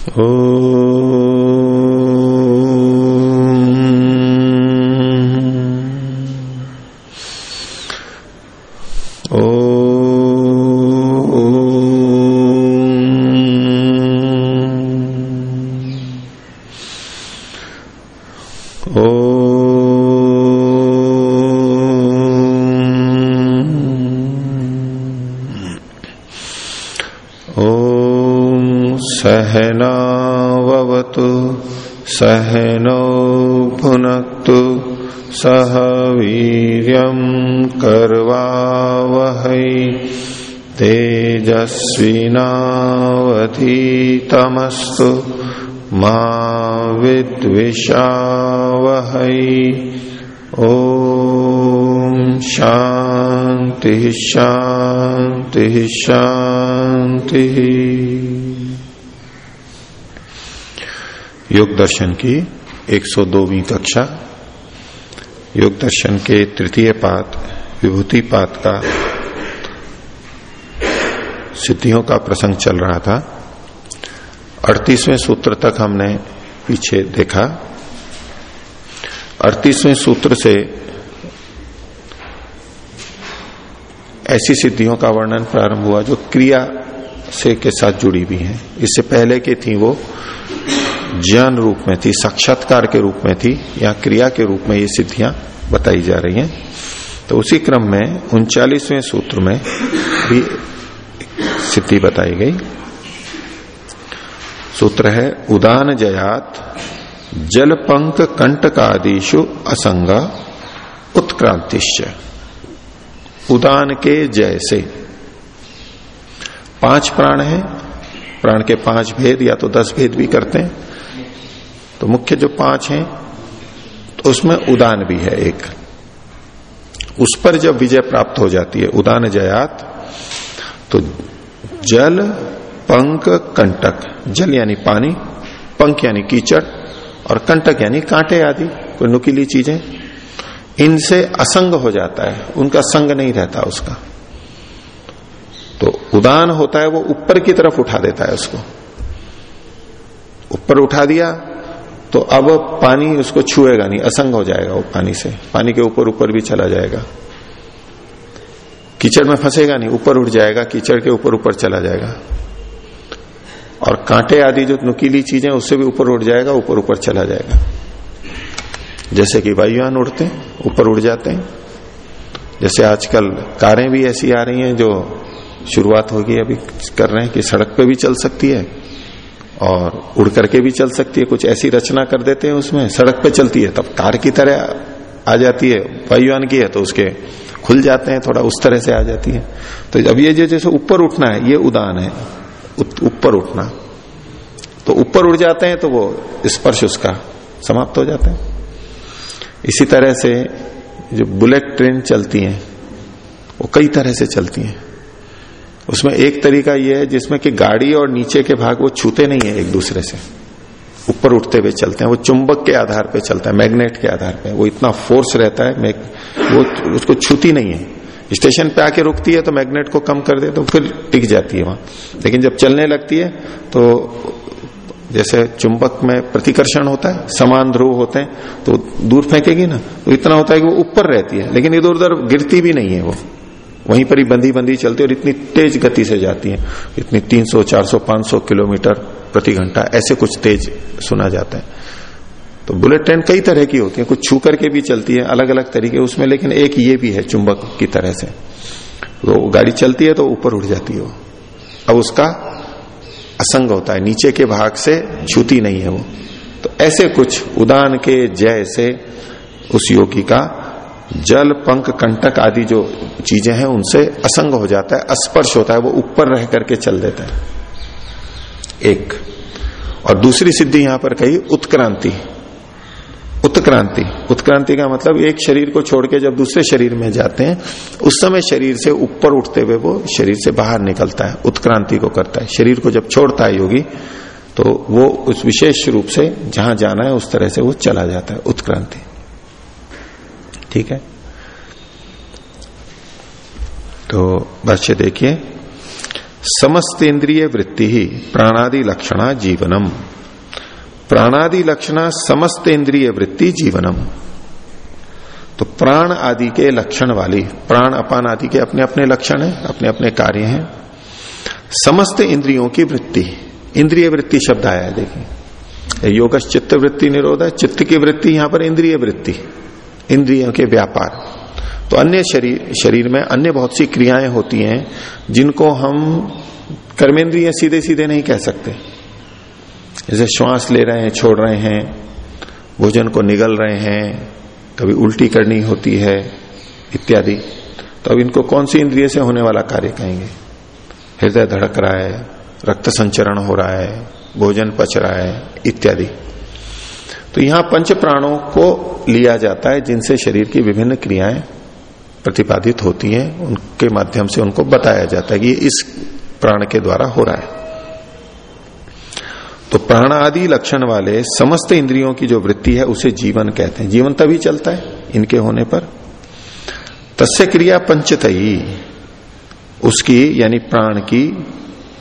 सहनावतु सहनौ भुनक्तु सह वीर कर्वावहै तेजस्विनावधीतमस्तु मा विद्विषावहै। ओ शांति शांति शांति योग दर्शन की 102वीं कक्षा, योग दर्शन के तृतीय पात, विभूति पात का सिद्धियों का प्रसंग चल रहा था। अड़तीसवें सूत्र तक हमने पीछे देखा। अड़तीसवें सूत्र से ऐसी सिद्धियों का वर्णन प्रारंभ हुआ जो क्रिया से के साथ जुड़ी हुई हैं। इससे पहले की थी वो ज्ञान रूप में थी, साक्षात्कार के रूप में थी, या क्रिया के रूप में ये सिद्धियाँ बताई जा रही हैं। तो उसी क्रम में, उनचालीसवें सूत्र में भी सिद्धि बताई गई। सूत्र है, उदान जयात जल पंक कंटकादिशु असंग, उत्क्रांतिश्च। उदान के जैसे। पाँच प्राण है, प्राण के पाँच भेद या तो दस भेद भी करते हैं। तो मुख्य जो पाँच हैं तो उसमें उदान भी है एक। उस पर जब विजय प्राप्त हो जाती है, उदान जयात तो जल पंक कंटक। जल यानी पानी, पंख यानी कीचड़, और कंटक यानी कांटे आदि, कोई नुकीली चीज़ें। इनसे असंग हो जाता है, उनका संग नहीं रहता उसका। तो उदान होता है, वो ऊपर की तरफ़ उठा देता है उसको। ऊपर उठा दिया तो अब पानी उसको छुएगा नहीं, असंग हो जाएगा वो पानी से। पानी के ऊपर ऊपर भी चला जाएगा। कीचड़ में फंसेगा नहीं, ऊपर उठ जाएगा, कीचड़ के ऊपर ऊपर चला जाएगा। और कांटे आदि जो नुकीली चीज़ें, उससे भी ऊपर उठ जाएगा, ऊपर ऊपर चला जाएगा। जैसे कि वायुयान उड़ते हैं ऊपर उड़ जाते। हैं जैसे आजकल कारें भी ऐसी आ रही हैं जो शुरुआत होगी अभी कर रहे हैं कि सड़क पे भी चल सकती है। और उड़ करके भी चल सकती है, कुछ ऐसी रचना कर देते हैं उसमें। सड़क पे चलती है, तब कार की तरह आ जाती है, वायुयान की है तो उसके खुल जाते हैं, थोड़ा उस तरह से आ जाती है। तो अब ये जो जैसे ऊपर उठना है, ये उदान है ऊपर उठना। तो ऊपर उड़ जाते हैं तो वो स्पर्श उसका समाप्त हो जाता है। इसी तरह से जो बुलेट ट्रेन चलती हैं, वो कई तरह से चलती हैं। उसमें एक तरीका यह है जिसमें कि गाड़ी और नीचे के भाग वो छूते नहीं है एक दूसरे से। ऊपर उठते हुए चलते हैं, वो चुंबक के आधार पे चलता है, मैग्नेट के आधार पे। वो इतना फोर्स रहता है वो उसको छूती नहीं है। स्टेशन पे आके रुकती है तो मैग्नेट को कम कर दे तो फिर टिक जाती है वहाँ। लेकिन जब चलने लगती है तो जैसे चुंबक में प्रतिकर्षण होता है, समान ध्रुव होते हैं तो दूर फेंकेगी ना तो इतना होता है कि वो ऊपर रहती है। लेकिन इधर उधर गिरती भी नहीं है वो। वहीं पर ही बंदी बंदी चलती है और इतनी तेज गति से जाती है। इतनी 300, 400, 500 किलोमीटर प्रति घंटा ऐसे कुछ तेज सुना जाता है। तो बुलेट ट्रेन कई तरह की होती है कुछ छू करके भी चलती है अलग अलग तरीके उसमें लेकिन एक ये भी है चुंबक की तरह से। तो गाड़ी चलती है तो ऊपर उठ जाती है वो। अब उसका असंग होता है नीचे के भाग से छूती नहीं है वो। तो ऐसे कुछ उदान के जय से उस योगी का जल, पंख, कंटक आदि जो चीज़ें हैं, उनसे असंग हो जाता है, अस्पर्श होता है, वो ऊपर रह करके चल देता है। एक। और दूसरी सिद्धि यहाँ पर कही, उत्क्रांति। उत्क्रांति। उत्क्रांति का मतलब एक शरीर को छोड़ के जब दूसरे शरीर में जाते हैं, उस समय शरीर से ऊपर उठते हुए वो शरीर से बाहर निकलता है, उत्क्रांति को करता है। शरीर को जब छोड़ता है योगी तो वो उस विशेष रूप से जहाँ जाना है, उस तरह से वो चला जाता है, उत्क्रांति। ठीक है? तो भाष्य देखिए समस्त इंद्रिय वृत्ति ही प्राणादि लक्षणा जीवनम। प्राणादि लक्षणा समस्त इंद्रिय वृत्ति जीवनम। तो प्राण आदि के लक्षण वाली, प्राण अपान आदि के अपने अपने लक्षण है, अपने अपने कार्य हैं। समस्त इंद्रियों की वृत्ति, इंद्रिय वृत्ति शब्द आया है, देखिए। योग चित्त वृत्ति निरोध है, चित्त की वृत्ति, यहाँ पर इंद्रिय वृत्ति। इंद्रियों के व्यापार। तो अन्य शरीर शरीर में अन्य बहुत सी क्रियाएँ होती हैं, जिनको हम कर्मेंद्रिय सीधे सीधे नहीं कह सकते। जैसे श्वास ले रहे हैं, छोड़ रहे हैं, भोजन को निगल रहे हैं, कभी उल्टी करनी होती है, इत्यादि। तो अब इनको कौन सी इंद्रिय से होने वाला कार्य कहेंगे? हृदय धड़क रहा है, रक्त संचरण हो रहा है, भोजन पच रहा है, इत्यादि। तो यहाँ पंच प्राणों को लिया जाता है, जिनसे शरीर की विभिन्न क्रियाएँ प्रतिपादित होती हैं, उनके माध्यम से उनको बताया जाता है कि इस प्राण के द्वारा हो रहा है। तो प्राण आदि लक्षण वाले समस्त इंद्रियों की जो वृत्ति है, उसे जीवन कहते हैं। जीवन तभी चलता है इनके होने पर। तस्य क्रिया पंचतई उसकी यानी प्राण की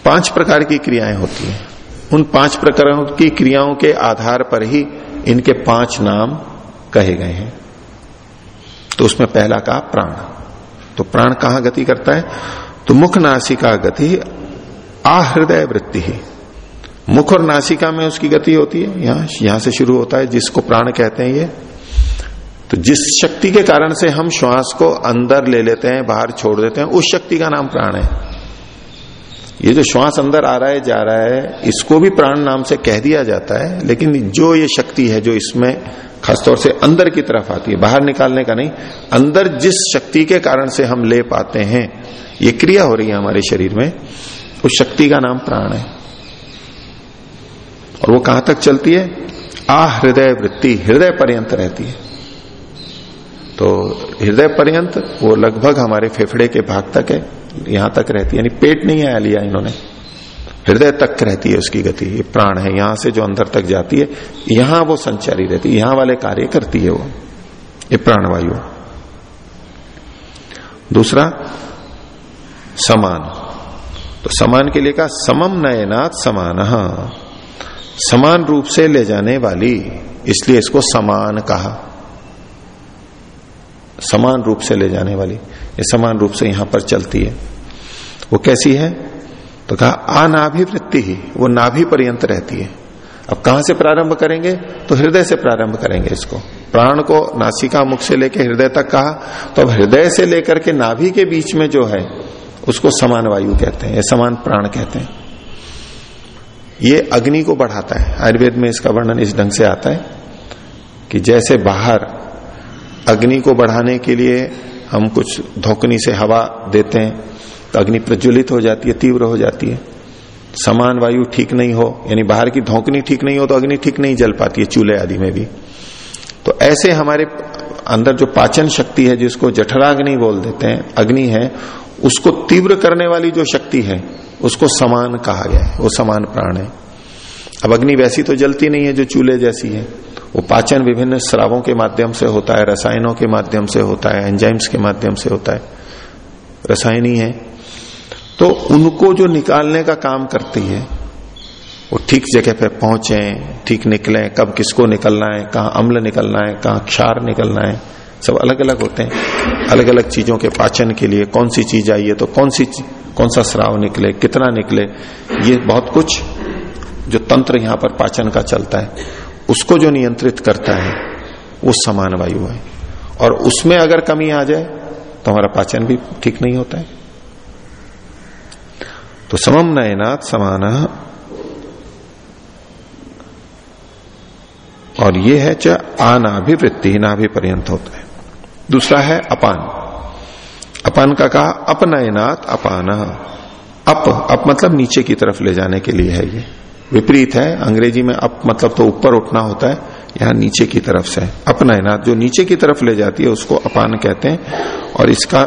पाँच प्रकार की क्रियाएँ होती हैं। उन पाँच प्रकारों की क्रियाओं के आधार पर ही इनके पाँच नाम कहे गए हैं। तो उसमें पहला कहा प्राण। तो प्राण कहाँ गति करता है? तो मुख नासिका गति आहृदय वृत्ति ही। मुख और नासिका में उसकी गति होती है। यहाँ यहाँ से शुरू होता है, जिसको प्राण कहते हैं ये। तो जिस शक्ति के कारण से हम श्वास को अंदर ले लेते हैं, बाहर छोड़ देते हैं, उस शक्ति का नाम प्राण है। ये जो श्वास अंदर आ रहा है, जा रहा है, इसको भी प्राण नाम से कह दिया जाता है, लेकिन जो ये शक्ति है, जो इसमें खासतौर से अंदर की तरफ़ आती है, बाहर निकालने का नहीं, अंदर जिस शक्ति के कारण से हम ले पाते हैं, ये क्रिया हो रही है हमारे शरीर में, उस शक्ति का नाम प्राण है। और वो कहाँ तक चलती है? आ हृदय वृत्ति, हृदय पर्यंत रहती है। तो हृदय पर्यंत वो लगभग हमारे फेफड़े के भाग तक है। यहाँ तक रहती है, यानी पेट नहीं आया लिया इन्होंने। हृदय तक रहती है उसकी गति, ये प्राण है, यहाँ से जो अंदर तक जाती है, यहाँ वो संचारी रहती है, यहाँ वाले कार्य करती है वो, ये प्राणवायु। दूसरा, समान। तो समान के लिए कहा समम नयनाथ समान। समान रूप से ले जाने वाली, इसलिए इसको समान कहा। समान रूप से ले जाने वाली। समान रूप से यहाँ पर चलती है। वो कैसी है? तो कहा, अनाभिवृत्ति ही, वो नाभि पर्यंत रहती है। अब कहाँ से प्रारंभ करेंगे? तो हृदय से प्रारंभ करेंगे इसको। प्राण को नासिका मुख से लेकर हृदय तक कहा तो अब हृदय से लेकर के नाभि के बीच में जो है, उसको समान वायु कहते हैं समान प्राण कहते हैं। ये अग्नि को बढ़ाता है। आयुर्वेद में इसका वर्णन इस ढंग से आता है कि जैसे बाहर अग्नि को बढ़ाने के लिए हम कुछ धोकनी से हवा देते हैं तो अग्नि प्रज्वलित हो जाती है, तीव्र हो जाती है। समान वायु ठीक नहीं हो, यानी बाहर की धोकनी ठीक नहीं हो तो अग्नि ठीक नहीं जल पाती है चूल्हे आदि में भी। तो ऐसे हमारे अंदर जो पाचन शक्ति है, जिसको जठराग्नि बोल देते हैं, अग्नि है, उसको तीव्र करने वाली जो शक्ति है, उसको समान कहा गया है, वो समान प्राण है। अब अग्नि वैसी तो जलती नहीं है, जो चूल्हे जैसी है। वो पाचन विभिन्न श्रावों के माध्यम से होता है, रसायनों के माध्यम से होता है एंजाइम्स के माध्यम से होता है। रसायन ही। तो उनको जो निकालने का काम करती है, वो ठीक जगह पे पहुँचे, ठीक निकले, कब किसको निकलना है, कहा अम्ल निकलना है, कहा क्षार निकलना है, सब अलग अलग होते हैं। अलग अलग चीज़ों के पाचन के लिए कौन सी चीज़ आई है तो कौन सी कौन सा श्राव निकले, कितना निकले, ये बहुत कुछ जो तंत्र यहाँ पर पाचन का चलता है, उसको जो नियंत्रित करता है, वो समान वायु है। और उसमें अगर कमी आ जाए तो हमारा पाचन भी ठीक नहीं होता है। तो समम नयनाथ समान। और ये है च आनाभिवृत्ति नाभि पर्यंत होता है। दूसरा है अपान। अपान का कहा अपनयनाथ अपान। अप अप मतलब नीचे की तरफ़ ले जाने के लिए है ये। विपरीत है। अंग्रेज़ी में अप मतलब तो ऊपर उठना होता है, यहाँ नीचे की तरफ़ से। अपनयनाथ जो नीचे की तरफ़ ले जाती है, उसको अपान कहते हैं। और इसका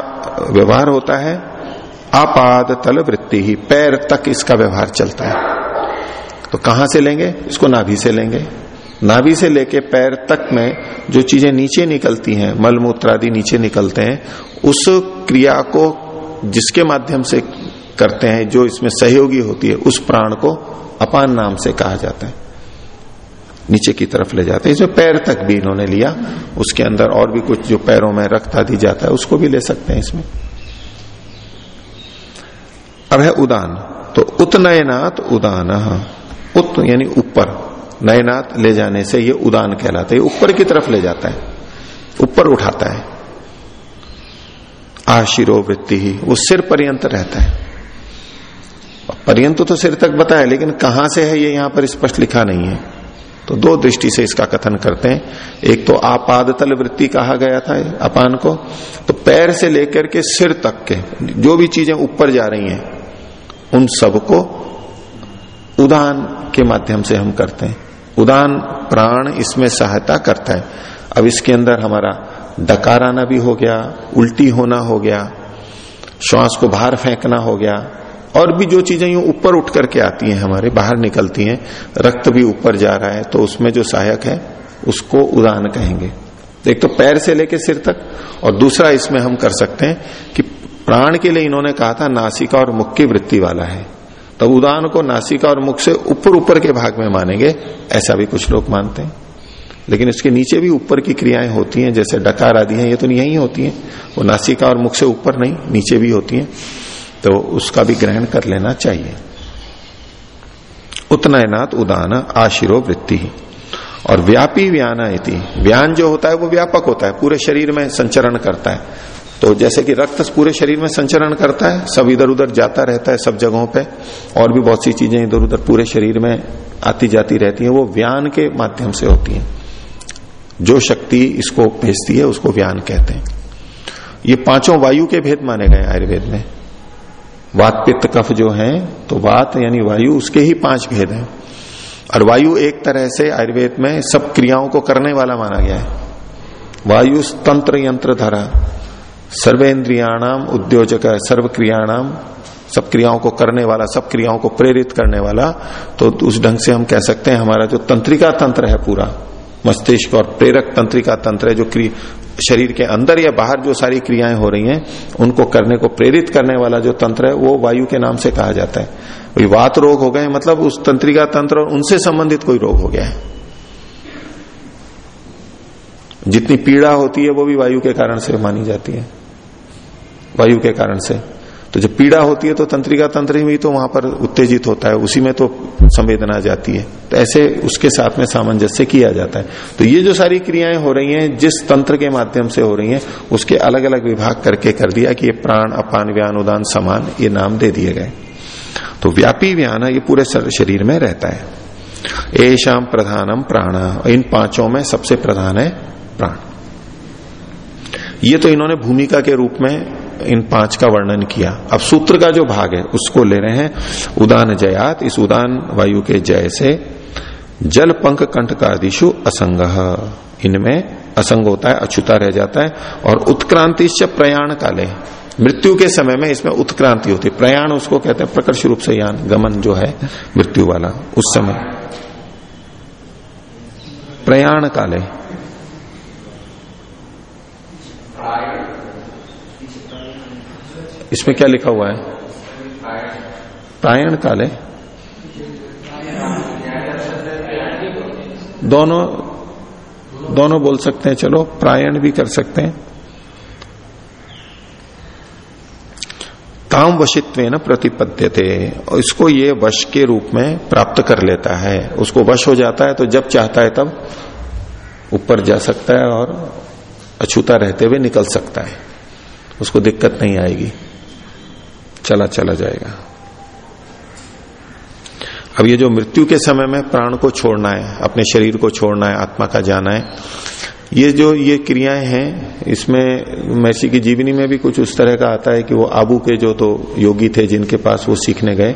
व्यवहार होता है, आपाद तल वृत्ति ही, पैर तक इसका व्यवहार चलता है। तो कहाँ से लेंगे? इसको नाभि से लेंगे। नाभि से लेके पैर तक में जो चीज़ें नीचे निकलती हैं मलमूत्र आदि नीचे निकलते हैं, उस क्रिया को जिसके माध्यम से करते हैं, जो इसमें सहयोगी होती है, उस प्राण को अपान नाम से कहा जाता है। नीचे की तरफ़ ले जाते हैं। इसमें पैर तक भी इन्होंने लिया। उसके अंदर और भी कुछ जो पैरों में रक्त आदि जाता है, उसको भी ले सकते हैं इसमें। अब है उदान। तो उतनयनाथ उदान। उत यानी ऊपर। नयनाथ ले जाने से ये उदान कहलाता है। ऊपर की तरफ़ ले जाता है। ऊपर उठाता है। आशिरो वृत्ति ही। वो सिर पर्यंत रहता है। पर्यंत तो सिर तक बताया लेकिन कहाँ से है ये यहाँ पर स्पष्ट लिखा नहीं है। तो दो दृष्टि से इसका कथन करते हैं। एक तो आपादतल वृत्ति कहा गया था अपान को। तो पैर से लेकर के सिर तक के, जो भी चीज़ें ऊपर जा रही हैं, उन सबको उदान के माध्यम से हम करते हैं। उदान प्राण इसमें सहायता करता है। अब इसके अंदर हमारा डकार आना भी हो गया, उल्टी होना हो गया, श्वास को बाहर फेंकना हो गया और भी जो चीज़ें यूँ ऊपर उठ करके आती हैं हमारे, बाहर निकलती हैं, रक्त भी ऊपर जा रहा है तो उसमें जो सहायक है, उसको उदान कहेंगे। एक तो पैर से लेके सिर तक, और दूसरा इसमें हम कर सकते हैं कि प्राण के लिए इन्होंने कहा था, नासिका और मुख की वृत्ति वाला है। तब तो उदान को नासिका और मुख से ऊपर ऊपर के भाग में मानेंगे, ऐसा भी कुछ लोग मानते हैं। लेकिन इसके नीचे भी ऊपर की क्रियाएँ होती हैं, जैसे डकार आदि हैं, ये तो यही होती हैं। वो नासिका और मुख से ऊपर नहीं, नीचे भी होती हैं। तो उसका भी ग्रहण कर लेना चाहिए। उतनयनाथ उदान आशिरो वृत्ति। और व्यापी व्याना व्यान जो होता है वो व्यापक होता है, पूरे शरीर में संचरण करता है। तो जैसे कि रक्त पूरे शरीर में संचरण करता है, सब इधर उधर जाता रहता है सब जगहों पे, और भी बहुत सी चीज़ें इधर उधर पूरे शरीर में आती जाती रहती हैं, वो व्यान के माध्यम से होती हैं। जो शक्ति इसको भेजती है, उसको व्यान कहते हैं। ये पाँचों वायु के भेद माने गए आयुर्वेद में। वात पित्त कफ जो है तो वात यानी वायु, उसके ही पाँच भेद हैं। और वायु एक तरह से आयुर्वेद में सब क्रियाओं को करने वाला माना गया है। वायु तंत्र यंत्र धरा, सर्वेन्द्रियाणाम उद्योजक सर्व क्रियाणाम सब क्रियाओं को करने वाला, सब क्रियाओं को प्रेरित करने वाला तो उस ढंग से हम कह सकते हैं हमारा जो तंत्रिका तंत्र है पूरा, मस्तिष्क और प्रेरक तंत्रिका तंत्र है जो शरीर के अंदर या बाहर जो सारी क्रियाएँ हो रही हैं, उनको करने को, प्रेरित करने वाला जो तंत्र है, वो वायु के नाम से कहा जाता है। वात रोग हो गए मतलब उस तंत्रिका तंत्र और उनसे संबंधित कोई रोग हो गया है। जितनी पीड़ा होती है, वो भी वायु के कारण से मानी जाती है। वायु के कारण से। तो जब पीड़ा होती है तो तंत्रिका तंत्र ही तो वहाँ पर उत्तेजित होता है, उसी में तो संवेदना जाती है। तो ऐसे उसके साथ में सामंजस्य किया जाता है। तो ये जो सारी क्रियाएँ हो रही हैं, जिस तंत्र के माध्यम से हो रही हैं, उसके अलग अलग विभाग करके कर दिया कि ये प्राण, अपान, व्यान, उदान, समान ये नाम दे दिए गए। तो व्यापी व्यान ये पूरे शरीर में रहता है। एशाम प्रधानम प्राण। इन पाँचों में सबसे प्रधान है प्राण। ये तो इन्होंने भूमिका के रूप में इन पाँच का वर्णन किया। अब सूत्र का जो भाग है, उसको ले रहे हैं, उदान जयात, इस उदान वायु के जय से, जल पंख कंठ का दिशु असंग। इनमें असंग होता है अछूता रह जाता है, और उत्क्रांति प्रयाण काले। मृत्यु के समय में इसमें उत्क्रांति होती है। प्रयाण उसको कहते हैं, प्रकर्ष रूप से यान, गमन जो है, मृत्यु वाला, उस समय। प्रयाण काले। इसमें क्या लिखा हुआ है? प्रायण काले। दोनों दोनों बोल सकते हैं, चलो, प्रायण भी कर सकते हैं। ताम वशित्व न प्रतिपद्य थे और इसको ये वश के रूप में प्राप्त कर लेता है। उसको वश हो जाता है तो जब चाहता है तब ऊपर जा सकता है और अछूता रहते हुए निकल सकता है। उसको दिक्कत नहीं आएगी। चला चला जाएगा। अब ये जो मृत्यु के समय में प्राण को छोड़ना है, अपने शरीर को छोड़ना है, आत्मा का जाना है, ये जो ये क्रियाएँ हैं, इसमें महर्षि की जीवनी में भी कुछ उस तरह का आता है कि वो आबू के जो तो योगी थे जिनके पास वो सीखने गए,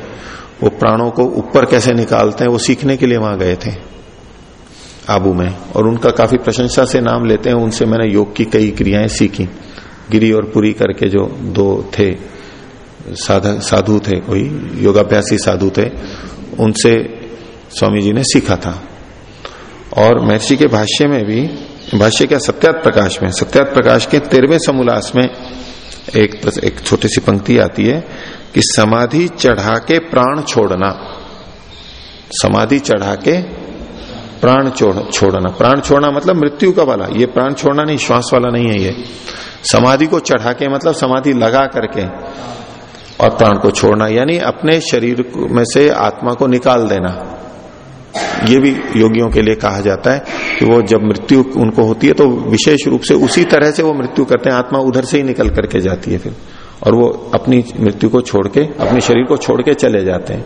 वो प्राणों को ऊपर कैसे निकालते हैं, वो सीखने के लिए वहाँ गए थे, आबू में। और उनका काफ़ी प्रशंसा से नाम लेते हैं, उनसे मैंने योग की कई क्रियाएँ सीखी, गिरी और पुरी करके जो दो थे। साधु थे, कोई योगाभ्यासी साधु थे, उनसे स्वामी जी ने सीखा था। और महर्षि के भाष्य में भी, भाष्य क्या सत्यात प्रकाश में, सत्यात प्रकाश के तेरहवें समोल्लास में एक एक छोटी सी पंक्ति आती है कि समाधि चढ़ा के प्राण छोड़ना। समाधि चढ़ा के प्राण छोड़ना। प्राण छोड़ना मतलब मृत्यु का वाला। ये प्राण छोड़ना नहीं, श्वास वाला नहीं है ये। समाधि को चढ़ा के मतलब समाधि लगा करके और प्राण को छोड़ना, यानी अपने शरीर में से आत्मा को निकाल देना। ये भी योगियों के लिए कहा जाता है कि वो जब मृत्यु उनको होती है तो विशेष रूप से उसी तरह से वो मृत्यु करते हैं। आत्मा उधर से ही निकल करके जाती है फिर। और वो अपनी मृत्यु को छोड़ के, अपने शरीर को छोड़ के चले जाते हैं।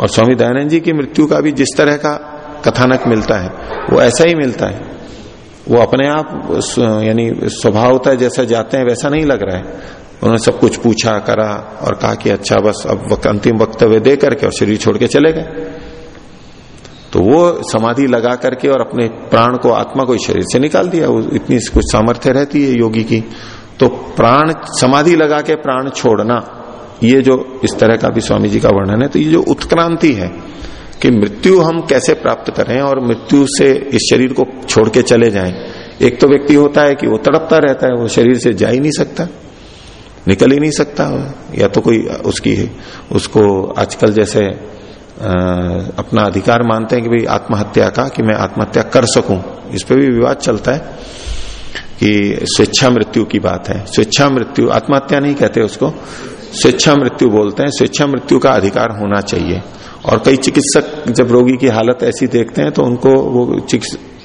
और स्वामी दयानंद जी की मृत्यु का भी जिस तरह का कथानक मिलता है, वो ऐसा ही मिलता है। वो अपने आप, यानी स्वभाव होता है जैसा जाते हैं, वैसा नहीं लग रहा है। उन्होंने सब कुछ पूछा, करा और कहा कि अच्छा बस अब अंतिम वक्तव्य दे करके और शरीर छोड़ के चले गए। तो वो समाधि लगा करके और अपने प्राण को आत्मा को शरीर से निकाल दिया। इतनी कुछ सामर्थ्य रहती है योगी की। तो प्राण, समाधि लगा के प्राण छोड़ना, ये जो इस तरह का भी स्वामी जी का वर्णन है तो ये जो उत्क्रांति है कि मृत्यु हम कैसे प्राप्त करें और मृत्यु से इस शरीर को छोड़ के चले जाएँ। एक तो व्यक्ति होता है कि वो तड़पता रहता है, वो शरीर से जा ही नहीं सकता। निकल ही नहीं सकता या तो कोई उसकी उसको आजकल जैसे अपना अधिकार मानते हैं कि भाई आत्महत्या का, कि मैं आत्महत्या कर सकूँ। इस पर भी विवाद चलता है कि स्वेच्छा मृत्यु की बात है। स्वेच्छा मृत्यु, आत्महत्या नहीं कहते उसको। स्वेच्छा मृत्यु बोलते हैं। स्वेच्छा मृत्यु का अधिकार होना चाहिए। और कई चिकित्सक जब रोगी की हालत ऐसी देखते हैं तो उनको वो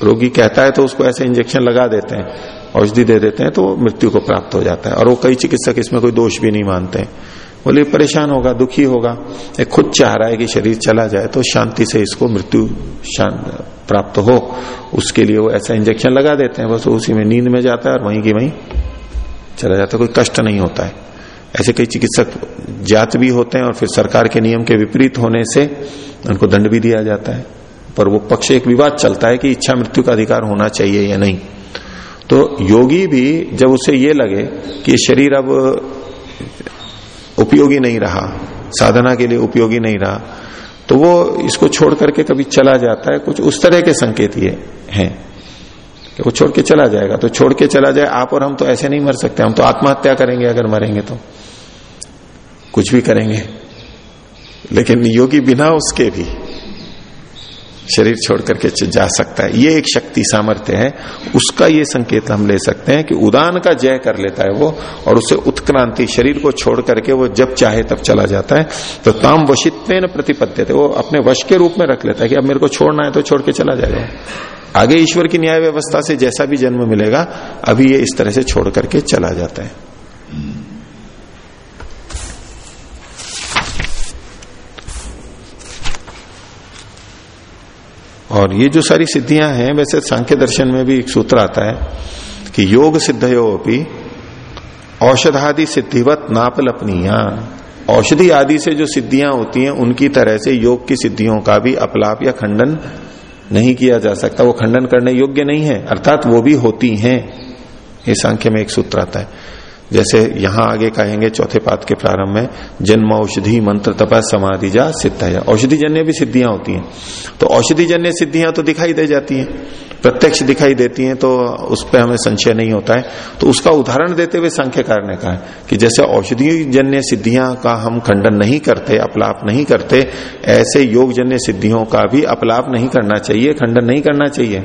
रोगी कहता है तो उसको ऐसे इंजेक्शन लगा देते हैं। औषधि दे देते हैं तो मृत्यु को प्राप्त हो जाता है। और वो कई चिकित्सक इसमें कोई दोष भी नहीं मानते बोले, परेशान होगा, दुखी होगा। खुद चाह रहा है कि शरीर चला जाए तो शांति से इसको मृत्यु प्राप्त हो। उसके लिए वो ऐसा इंजेक्शन लगा देते हैं, बस उसी में नींद में जाता है और वहीं की वहीं चला जाता है। कोई कष्ट नहीं होता है। ऐसे कई चिकित्सक जात भी होते हैं और फिर सरकार के नियम के विपरीत होने से उनको दंड भी दिया जाता है। पर वो पक्ष एक विवाद चलता है कि इच्छा मृत्यु का अधिकार होना चाहिए या नहीं। तो योगी भी जब उसे ये लगे कि शरीर अब उपयोगी नहीं रहा, साधना के लिए उपयोगी नहीं रहा तो वो इसको छोड़ करके कभी चला जाता है। कुछ उस तरह के संकेत ये हैं कि वो छोड़ के चला जाएगा। तो छोड़ के चला जाए, आप और हम तो ऐसे नहीं मर सकते, हम तो आत्महत्या करेंगे अगर मरेंगे तो। कुछ भी करेंगे, लेकिन योगी बिना उसके भी शरीर छोड़ करके जा सकता है। ये एक शक्ति सामर्थ्य है। उसका ये संकेत हम ले सकते हैं कि उदान का जय कर लेता है वो, और उसे उत्क्रांति, शरीर को छोड़ करके वो जब चाहे तब चला जाता है। तो ताम वशित्व प्रतिपद्य थे वो अपने वश के रूप में रख लेता है कि अब मेरे को छोड़ना है तो छोड़ के चला जाएगा। आगे ईश्वर की न्याय व्यवस्था से जैसा भी जन्म मिलेगा, अभी ये इस तरह से छोड़ करके चला जाता है। और ये जो सारी सिद्धियाँ हैं, वैसे सांख्य दर्शन में भी एक सूत्र आता है कि योग सिद्धयोपी औषधादि सिद्धिवत नापलपनिया। औषधि आदि से जो सिद्धियाँ होती हैं, उनकी तरह से योग की सिद्धियों का भी अपलाप या खंडन नहीं किया जा सकता। वो खंडन करने योग्य नहीं है, अर्थात वो भी होती हैं। ये सांख्य में एक सूत्र आता है। जैसे यहाँ आगे कहेंगे चौथे पाद के प्रारंभ में, जन्म औषधि मंत्र तपा समाधि जा है औषधि जन्य भी सिद्धियाँ होती हैं। तो औषधि जन्य सिद्धियाँ तो दिखाई दे जाती हैं। प्रत्यक्ष दिखाई देती हैं तो उस पर हमें संशय नहीं होता है। तो उसका उदाहरण देते हुए सांख्यकार ने कहा कि जैसे औषधि जन्य सिद्धियाँ का हम खंडन नहीं करते, अपलाप नहीं करते, ऐसे योग जन्य सिद्धियों का भी अपलाप नहीं करना चाहिए, खंडन नहीं करना चाहिए।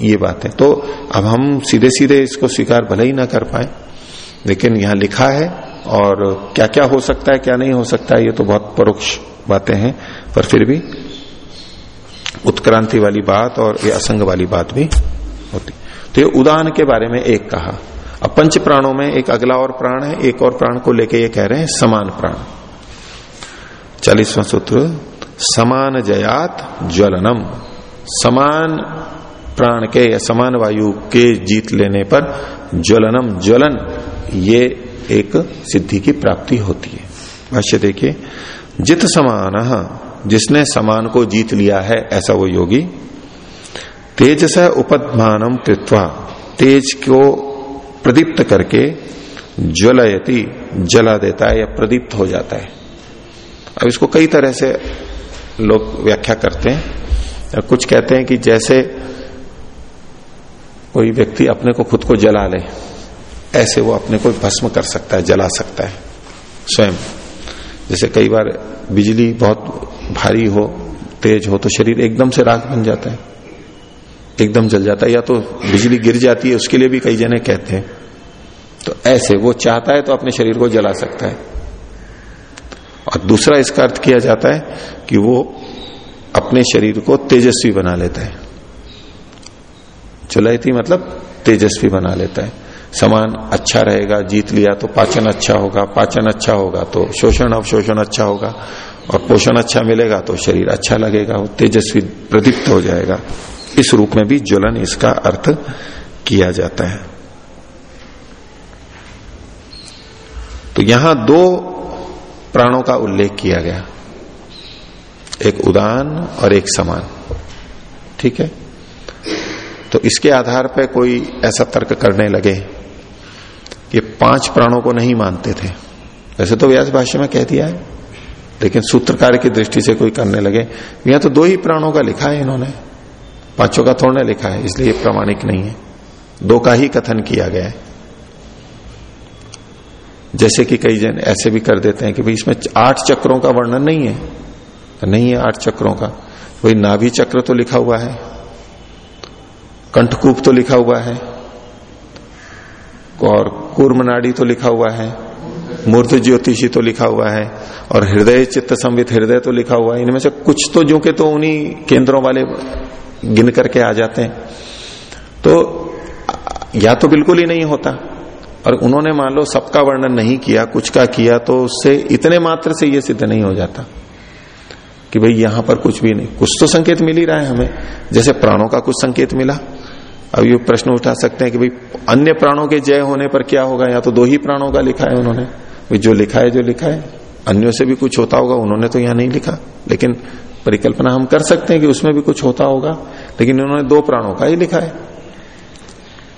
ये बात है। तो अब हम सीधे सीधे इसको स्वीकार भले ही ना कर पाए, लेकिन यहाँ लिखा है और क्या क्या हो सकता है, क्या नहीं हो सकता है, ये तो बहुत परोक्ष बातें हैं, पर फिर भी उत्क्रांति वाली बात और ये असंग वाली बात भी होती। तो ये उदान के बारे में एक कहा। अब पंच प्राणों में एक अगला और प्राण है, एक और प्राण को लेके ये कह रहे हैं, समान प्राण। चालीसवां सूत्र, समान जयात ज्वलनम। समान प्राण के या समान वायु के जीत लेने पर ज्वलनम ज्वलन, ये एक सिद्धि की प्राप्ति होती है। भाष्य देखिए, जित समान, जिसने समान को जीत लिया है, ऐसा वो योगी तेज से उपदमानम कृत्वा, तेज को प्रदीप्त करके ज्वलयति जला देता है या प्रदीप्त हो जाता है। अब इसको कई तरह से लोग व्याख्या करते हैं कुछ कहते हैं कि जैसे कोई व्यक्ति अपने को खुद को जला ले, ऐसे वो अपने को भस्म कर सकता है, जला सकता है, स्वयं। जैसे कई बार बिजली बहुत भारी हो, तेज हो तो शरीर एकदम से राख बन जाता है। एकदम जल जाता है, या तो बिजली गिर जाती है, उसके लिए भी कई जने कहते हैं। तो ऐसे वो चाहता है तो अपने शरीर को जला सकता है। और दूसरा इसका अर्थ किया जाता है कि वो अपने शरीर को तेजस्वी बना लेता है। चुलैती मतलब तेजस्वी बना लेता है। समान अच्छा रहेगा, जीत लिया तो पाचन अच्छा होगा, पाचन अच्छा होगा तो शोषण, अवशोषण अच्छा होगा और पोषण अच्छा मिलेगा तो शरीर अच्छा लगेगा, वो तेजस्वी प्रदीप्त हो जाएगा। इस रूप में भी ज्वलन इसका अर्थ किया जाता है। तो यहाँ दो प्राणों का उल्लेख किया गया। एक उदान और एक समान। ठीक है? तो इसके आधार पर कोई ऐसा तर्क करने लगे कि पाँच प्राणों को नहीं मानते थे। वैसे तो व्यास भाषा में कह दिया है, लेकिन सूत्रकार की दृष्टि से कोई करने लगे। यहाँ तो दो ही प्राणों का लिखा है इन्होंने। पाँचों का थोड़ा लिखा है, इसलिए प्रमाणिक नहीं है। दो का ही कथन किया गया है। जैसे कि कई जन ऐसे भी कर देते हैं कि भाई इसमें आठ चक्रों का वर्णन नहीं है। नहीं है आठ चक्रों का। वही नाभि चक्र तो लिखा हुआ है। कंठकूप तो लिखा हुआ है, और कूर्मनाड़ी तो लिखा हुआ है, मूर्त ज्योतिषी तो लिखा हुआ है, और हृदय चित्त संवित हृदय तो लिखा हुआ है। इनमें से कुछ तो जो के तो उन्हीं केंद्रों वाले गिन करके आ जाते हैं। तो या तो बिल्कुल ही नहीं होता, और उन्होंने मान लो सबका वर्णन नहीं किया, कुछ का किया तो उससे इतने मात्र से यह सिद्ध नहीं हो जाता कि भाई यहाँ पर कुछ भी नहीं। कुछ तो संकेत मिल ही रहा है हमें, जैसे प्राणों का कुछ संकेत मिला। अब ये प्रश्न उठा सकते हैं कि भाई, अन्य प्राणों के जय होने पर क्या होगा? या तो दो ही प्राणों का लिखा है उन्होंने। जो लिखा है, जो लिखा है। अन्यों से भी कुछ होता होगा, उन्होंने तो यहाँ नहीं लिखा। लेकिन परिकल्पना हम कर सकते हैं कि उसमें भी कुछ होता होगा। लेकिन उन्होंने दो प्राणों का ही लिखा है।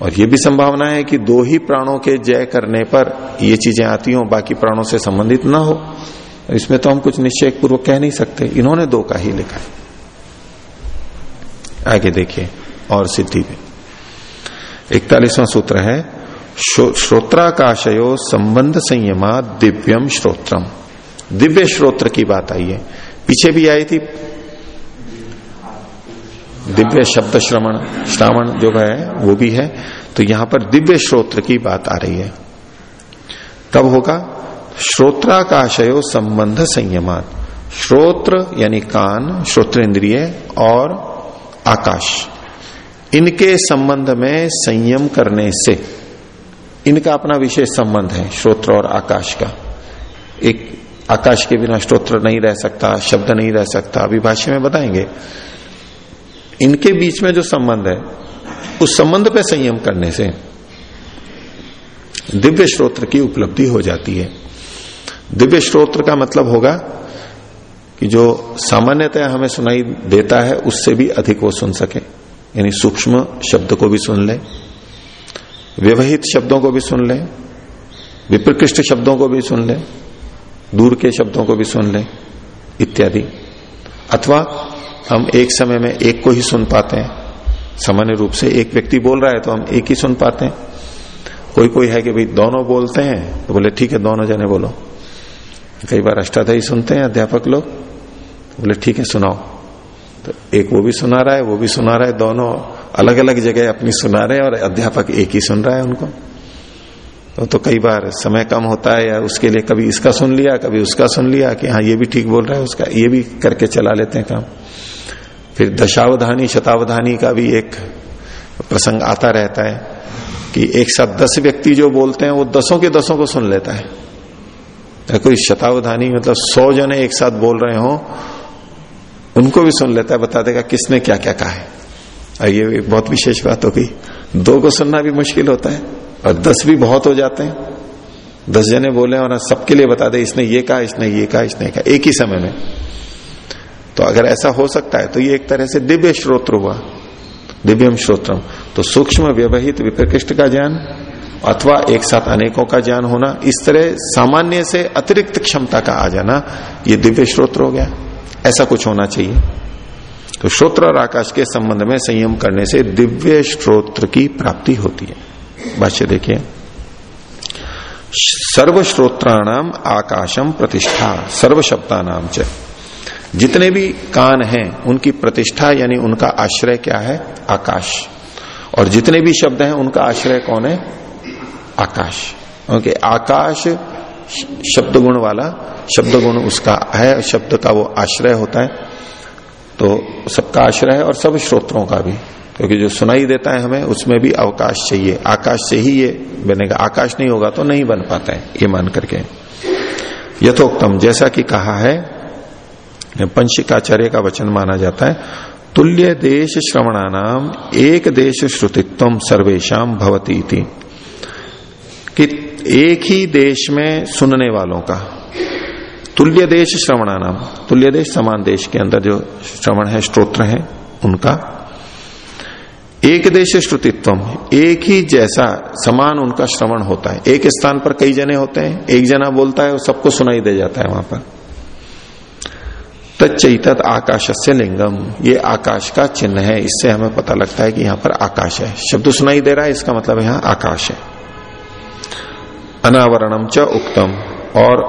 और ये भी संभावना है कि दो ही प्राणों के जय करने पर ये चीज़ें आती हो, बाकी प्राणों से संबंधित ना हो। इसमें तो हम कुछ निश्चय पूर्वक कह नहीं सकते। इन्होंने दो का ही लिखा है। आगे देखिए, और सिद्धि में इकतालीसवां सूत्र है श्रोत्राकाशयो संबंध संयमा दिव्यम श्रोत्रम। दिव्य श्रोत्र की बात आई है। पीछे भी आई थी। दिव्य शब्द श्रवण, श्रावण जो है, वो भी है। तो यहाँ पर दिव्य श्रोत्र की बात आ रही है। तब होगा, श्रोत्राकाशयो संबंध संयमान श्रोत्र यानी कान श्रोत्र इंद्रिय और आकाश। इनके संबंध में संयम करने से, इनका अपना विशेष संबंध है, श्रोत्र और आकाश का। एक आकाश के बिना श्रोत्र नहीं रह सकता, शब्द नहीं रह सकता, अभी भाष्य में बताएँगे। इनके बीच में जो संबंध है, उस संबंध पे संयम करने से दिव्य श्रोत्र की उपलब्धि हो जाती है। दिव्य श्रोत्र का मतलब होगा कि जो सामान्यतः हमें सुनाई देता है, उससे भी अधिक वो सुन सके। यानी सूक्ष्म शब्द को भी सुन ले, व्यवहित शब्दों को भी सुन ले, विप्रकृष्ट शब्दों को भी सुन ले, दूर के शब्दों को भी सुन ले, इत्यादि। अथवा हम एक समय में एक को ही सुन पाते हैं। सामान्य रूप से एक व्यक्ति बोल रहा है तो हम एक ही सुन पाते हैं। कोई कोई है कि भाई दोनों बोलते हैं तो बोले, ठीक है, दोनों जने बोलो। कई बार अष्टाध्यायी सुनते हैं, अध्यापक लोग। बोले, ठीक है, सुनाओ। तो एक वो भी सुना रहा है वो भी सुना रहा है दोनों अलग अलग जगह अपनी सुना रहे हैं और अध्यापक एक ही सुन रहा है उनको। तो, तो कई बार समय कम होता है या उसके लिए कभी इसका सुन लिया कभी उसका सुन लिया कि हाँ ये भी ठीक बोल रहा है उसका ये भी करके चला लेते हैं काम। फिर दशावधानी शतावधानी का भी एक प्रसंग आता रहता है कि एक साथ दस व्यक्ति जो बोलते हैं वो दसों के दसों को सुन लेता है। कोई शतावधानी मतलब सौ जने एक साथ बोल रहे हो उनको भी सुन लेता है, बता देगा किसने क्या क्या कहा है। और ये बहुत विशेष बात हो गई। दो को सुनना भी मुश्किल होता है, और दस भी बहुत हो जाते हैं। दस जने बोले, और सबके लिए बता दे, इसने ये कहा, इसने ये कहा, इसने कहा, एक ही समय में। तो अगर ऐसा हो सकता है तो ये एक तरह से दिव्य श्रोत्र हुआ। दिव्यम श्रोत्रम तो सूक्ष्म व्यवहित विप्रकृष्ट का ज्ञान, अथवा एक साथ अनेकों का ज्ञान होना, इस तरह सामान्य से अतिरिक्त क्षमता का आ जाना, ये दिव्य श्रोत्र हो गया। ऐसा कुछ होना चाहिए। तो श्रोत्र और आकाश के संबंध में संयम करने से दिव्य श्रोत्र की प्राप्ति होती है। भाष्य देखिए। सर्व श्रोत्राणाम आकाशम प्रतिष्ठा सर्व शब्दानाम च। जितने भी कान हैं, उनकी प्रतिष्ठा यानी उनका आश्रय क्या है? आकाश। और जितने भी शब्द हैं, उनका आश्रय कौन है? आकाश। क्योंकि आकाश शब्द गुण वाला शब्द गुण उसका है, शब्द का वो आश्रय होता है। तो सबका आश्रय है और सब श्रोत्रों का भी, क्योंकि जो सुनाई देता है हमें, उसमें भी अवकाश चाहिए। आकाश से ही ये बनेगा। आकाश नहीं होगा तो नहीं बन पाता है, ये मान करके। यथोक्तम, जैसा कि कहा है, पंचिकाचार्य का वचन माना जाता है, तुल्य देश श्रवणानाम, एक देश श्रुतित्व सर्वेशा भवती थी कि एक ही देश में सुनने वालों का। तुल्य देश श्रवणा नाम। तुल्य देश समान देश के अंदर जो श्रवण है, स्त्रोत्र है, उनका। एक देश श्रुतित्व एक ही जैसा समान उनका श्रवण होता है। एक स्थान पर कई जने होते हैं। एक जना बोलता है और सबको सुनाई दे जाता है वहाँ पर। तच्चत आकाश से लिंगम। ये आकाश का चिन्ह है। इससे हमें पता लगता है कि यहाँ पर आकाश है। शब्द सुनाई दे रहा है, इसका मतलब यहाँ आकाश है। अनावरणम च उक्तम। और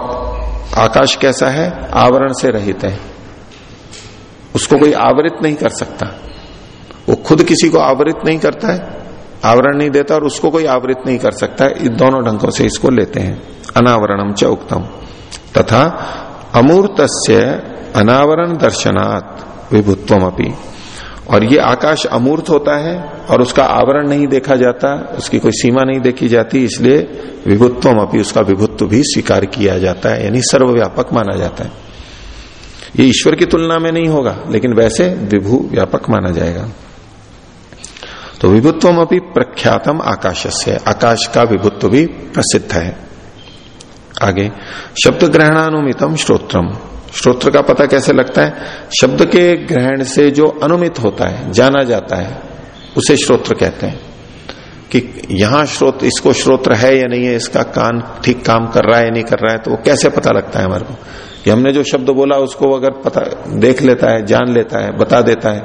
आकाश कैसा है? आवरण से रहित है। उसको कोई आवरित नहीं कर सकता। वो खुद किसी को आवरित नहीं करता है। आवरण नहीं देता और उसको कोई आवरित नहीं कर सकता है। इन दोनों ढंगों से इसको लेते हैं। अनावरणम च उक्तम। तथा अमूर्त अनावरण दर्शनात् विभुत्वम अपनी और ये आकाश अमूर्त होता है और उसका आवरण नहीं देखा जाता, उसकी कोई सीमा नहीं देखी जाती, इसलिए विभुत्वम अपनी उसका विभुत्व भी स्वीकार किया जाता है, यानी सर्वव्यापक माना जाता है। ये ईश्वर की तुलना में नहीं होगा, लेकिन वैसे विभु व्यापक माना जाएगा। तो विभुत्वम अपनी प्रख्यातम आकाश से आकाश का विभुत्व भी प्रसिद्ध है। आगे शब्द ग्रहणानुमितम श्रोत्रम। श्रोत्र का पता कैसे लगता है? शब्द के ग्रहण से जो अनुमित होता है, जाना जाता है, उसे श्रोत्र कहते हैं। कि यहाँ श्रोत इसको श्रोत्र है या नहीं है, इसका कान ठीक काम कर रहा है या नहीं कर रहा है तो वो कैसे पता लगता है हमारे को? कि हमने जो शब्द बोला, उसको अगर पता, देख लेता है, जान लेता है, बता देता है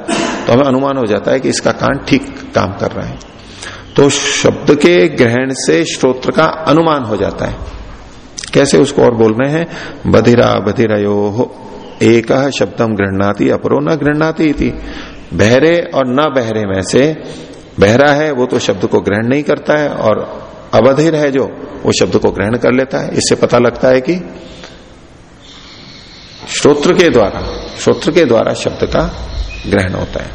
तो हमें अनुमान हो जाता है कि इसका कान ठीक काम कर रहा है। तो शब्द के ग्रहण से श्रोत्र का अनुमान हो जाता है। कैसे उसको और बोल रहे हैं? बधिरा बधिरयो एक शब्दम गृहणाती, अपरो न गृहणाती थी बहरे और न बहरे में से बहरा है, वो तो शब्द को ग्रहण नहीं करता है, और अबधिर है जो, वो शब्द को ग्रहण कर लेता है। इससे पता लगता है कि श्रोत्र के द्वारा, श्रोत्र के द्वारा शब्द का ग्रहण होता है।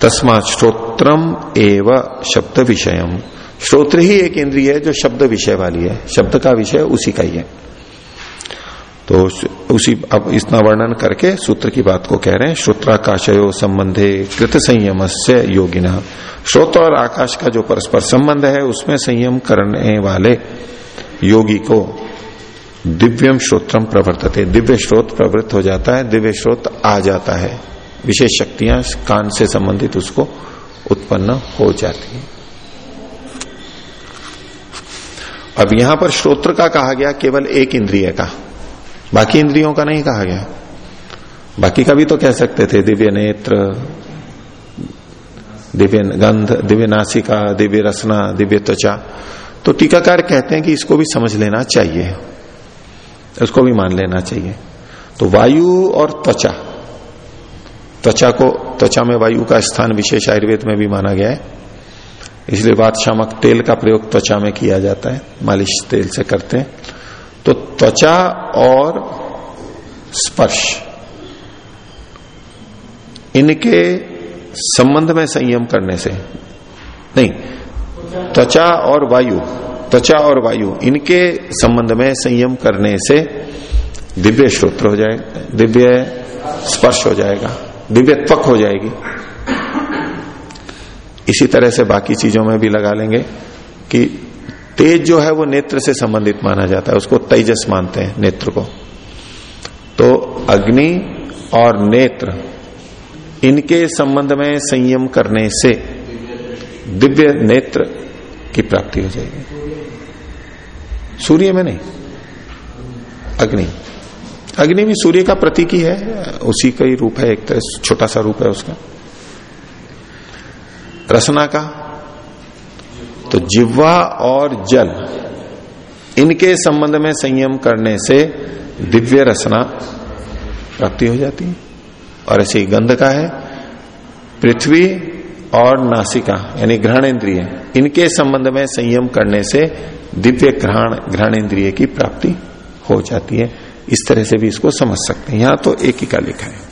तस्मात श्रोत्रम एव शब्द विषयम श्रोत्र ही एक इंद्रिय है जो शब्द विषय वाली है। शब्द का विषय उसी का ही है। तो उसी अब इतना वर्णन करके सूत्र की बात को कह रहे हैं। श्रोत्राकाशयो संबंधे कृत संयम से योगिना। श्रोत और आकाश का जो परस्पर संबंध है, उसमें संयम करने वाले योगी को दिव्यम श्रोत्रम प्रवर्तते। दिव्य श्रोत प्रवृत्त हो जाता है, दिव्य श्रोत आ जाता है। विशेष शक्तियाँ कान से संबंधित उसको उत्पन्न हो जाती है। अब यहाँ पर श्रोत्र का कहा गया, केवल एक इंद्रिय का। बाकी इंद्रियों का नहीं कहा गया। बाकी का भी तो कह सकते थे, दिव्य नेत्र, दिव्य गंध, दिव्य नासिका, दिव्य रसना, दिव्य त्वचा। तो टीकाकार कहते हैं कि इसको भी समझ लेना चाहिए। उसको भी मान लेना चाहिए। तो वायु और त्वचा। त्वचा को, त्वचा में वायु का स्थान विशेष आयुर्वेद में भी माना गया है। इसलिए बात शामक तेल का प्रयोग त्वचा में किया जाता है, मालिश तेल से करते हैं। तो त्वचा और स्पर्श, इनके संबंध में संयम करने से, नहीं, त्वचा और वायु, त्वचा और वायु, इनके संबंध में संयम करने से दिव्य श्रोत्र हो जाएगा दिव्य स्पर्श हो जाएगा, दिव्य त्वक हो जाएगी। इसी तरह से बाकी चीज़ों में भी लगा लेंगे कि तेज जो है वो नेत्र से संबंधित माना जाता है, उसको तेजस मानते हैं नेत्र को। तो अग्नि और नेत्र, इनके संबंध में संयम करने से दिव्य नेत्र की प्राप्ति हो जाएगी। सूर्य में नहीं, अग्नि। अग्नि भी सूर्य का प्रतीक ही है, उसी का ही रूप है, एक तरह छोटा सा रूप है उसका। रसना का? तो जिह्वा और जल, इनके संबंध में संयम करने से दिव्य रसना प्राप्ति हो जाती है। और ऐसी गंध का है, पृथ्वी और नासिका, यानी ग्रहण इंद्रिय, इनके संबंध में संयम करने से दिव्य ग्रहण ग्रहण इंद्रिय की प्राप्ति हो जाती है। इस तरह से भी इसको समझ सकते हैं। यहाँ तो एक ही का लिखा है।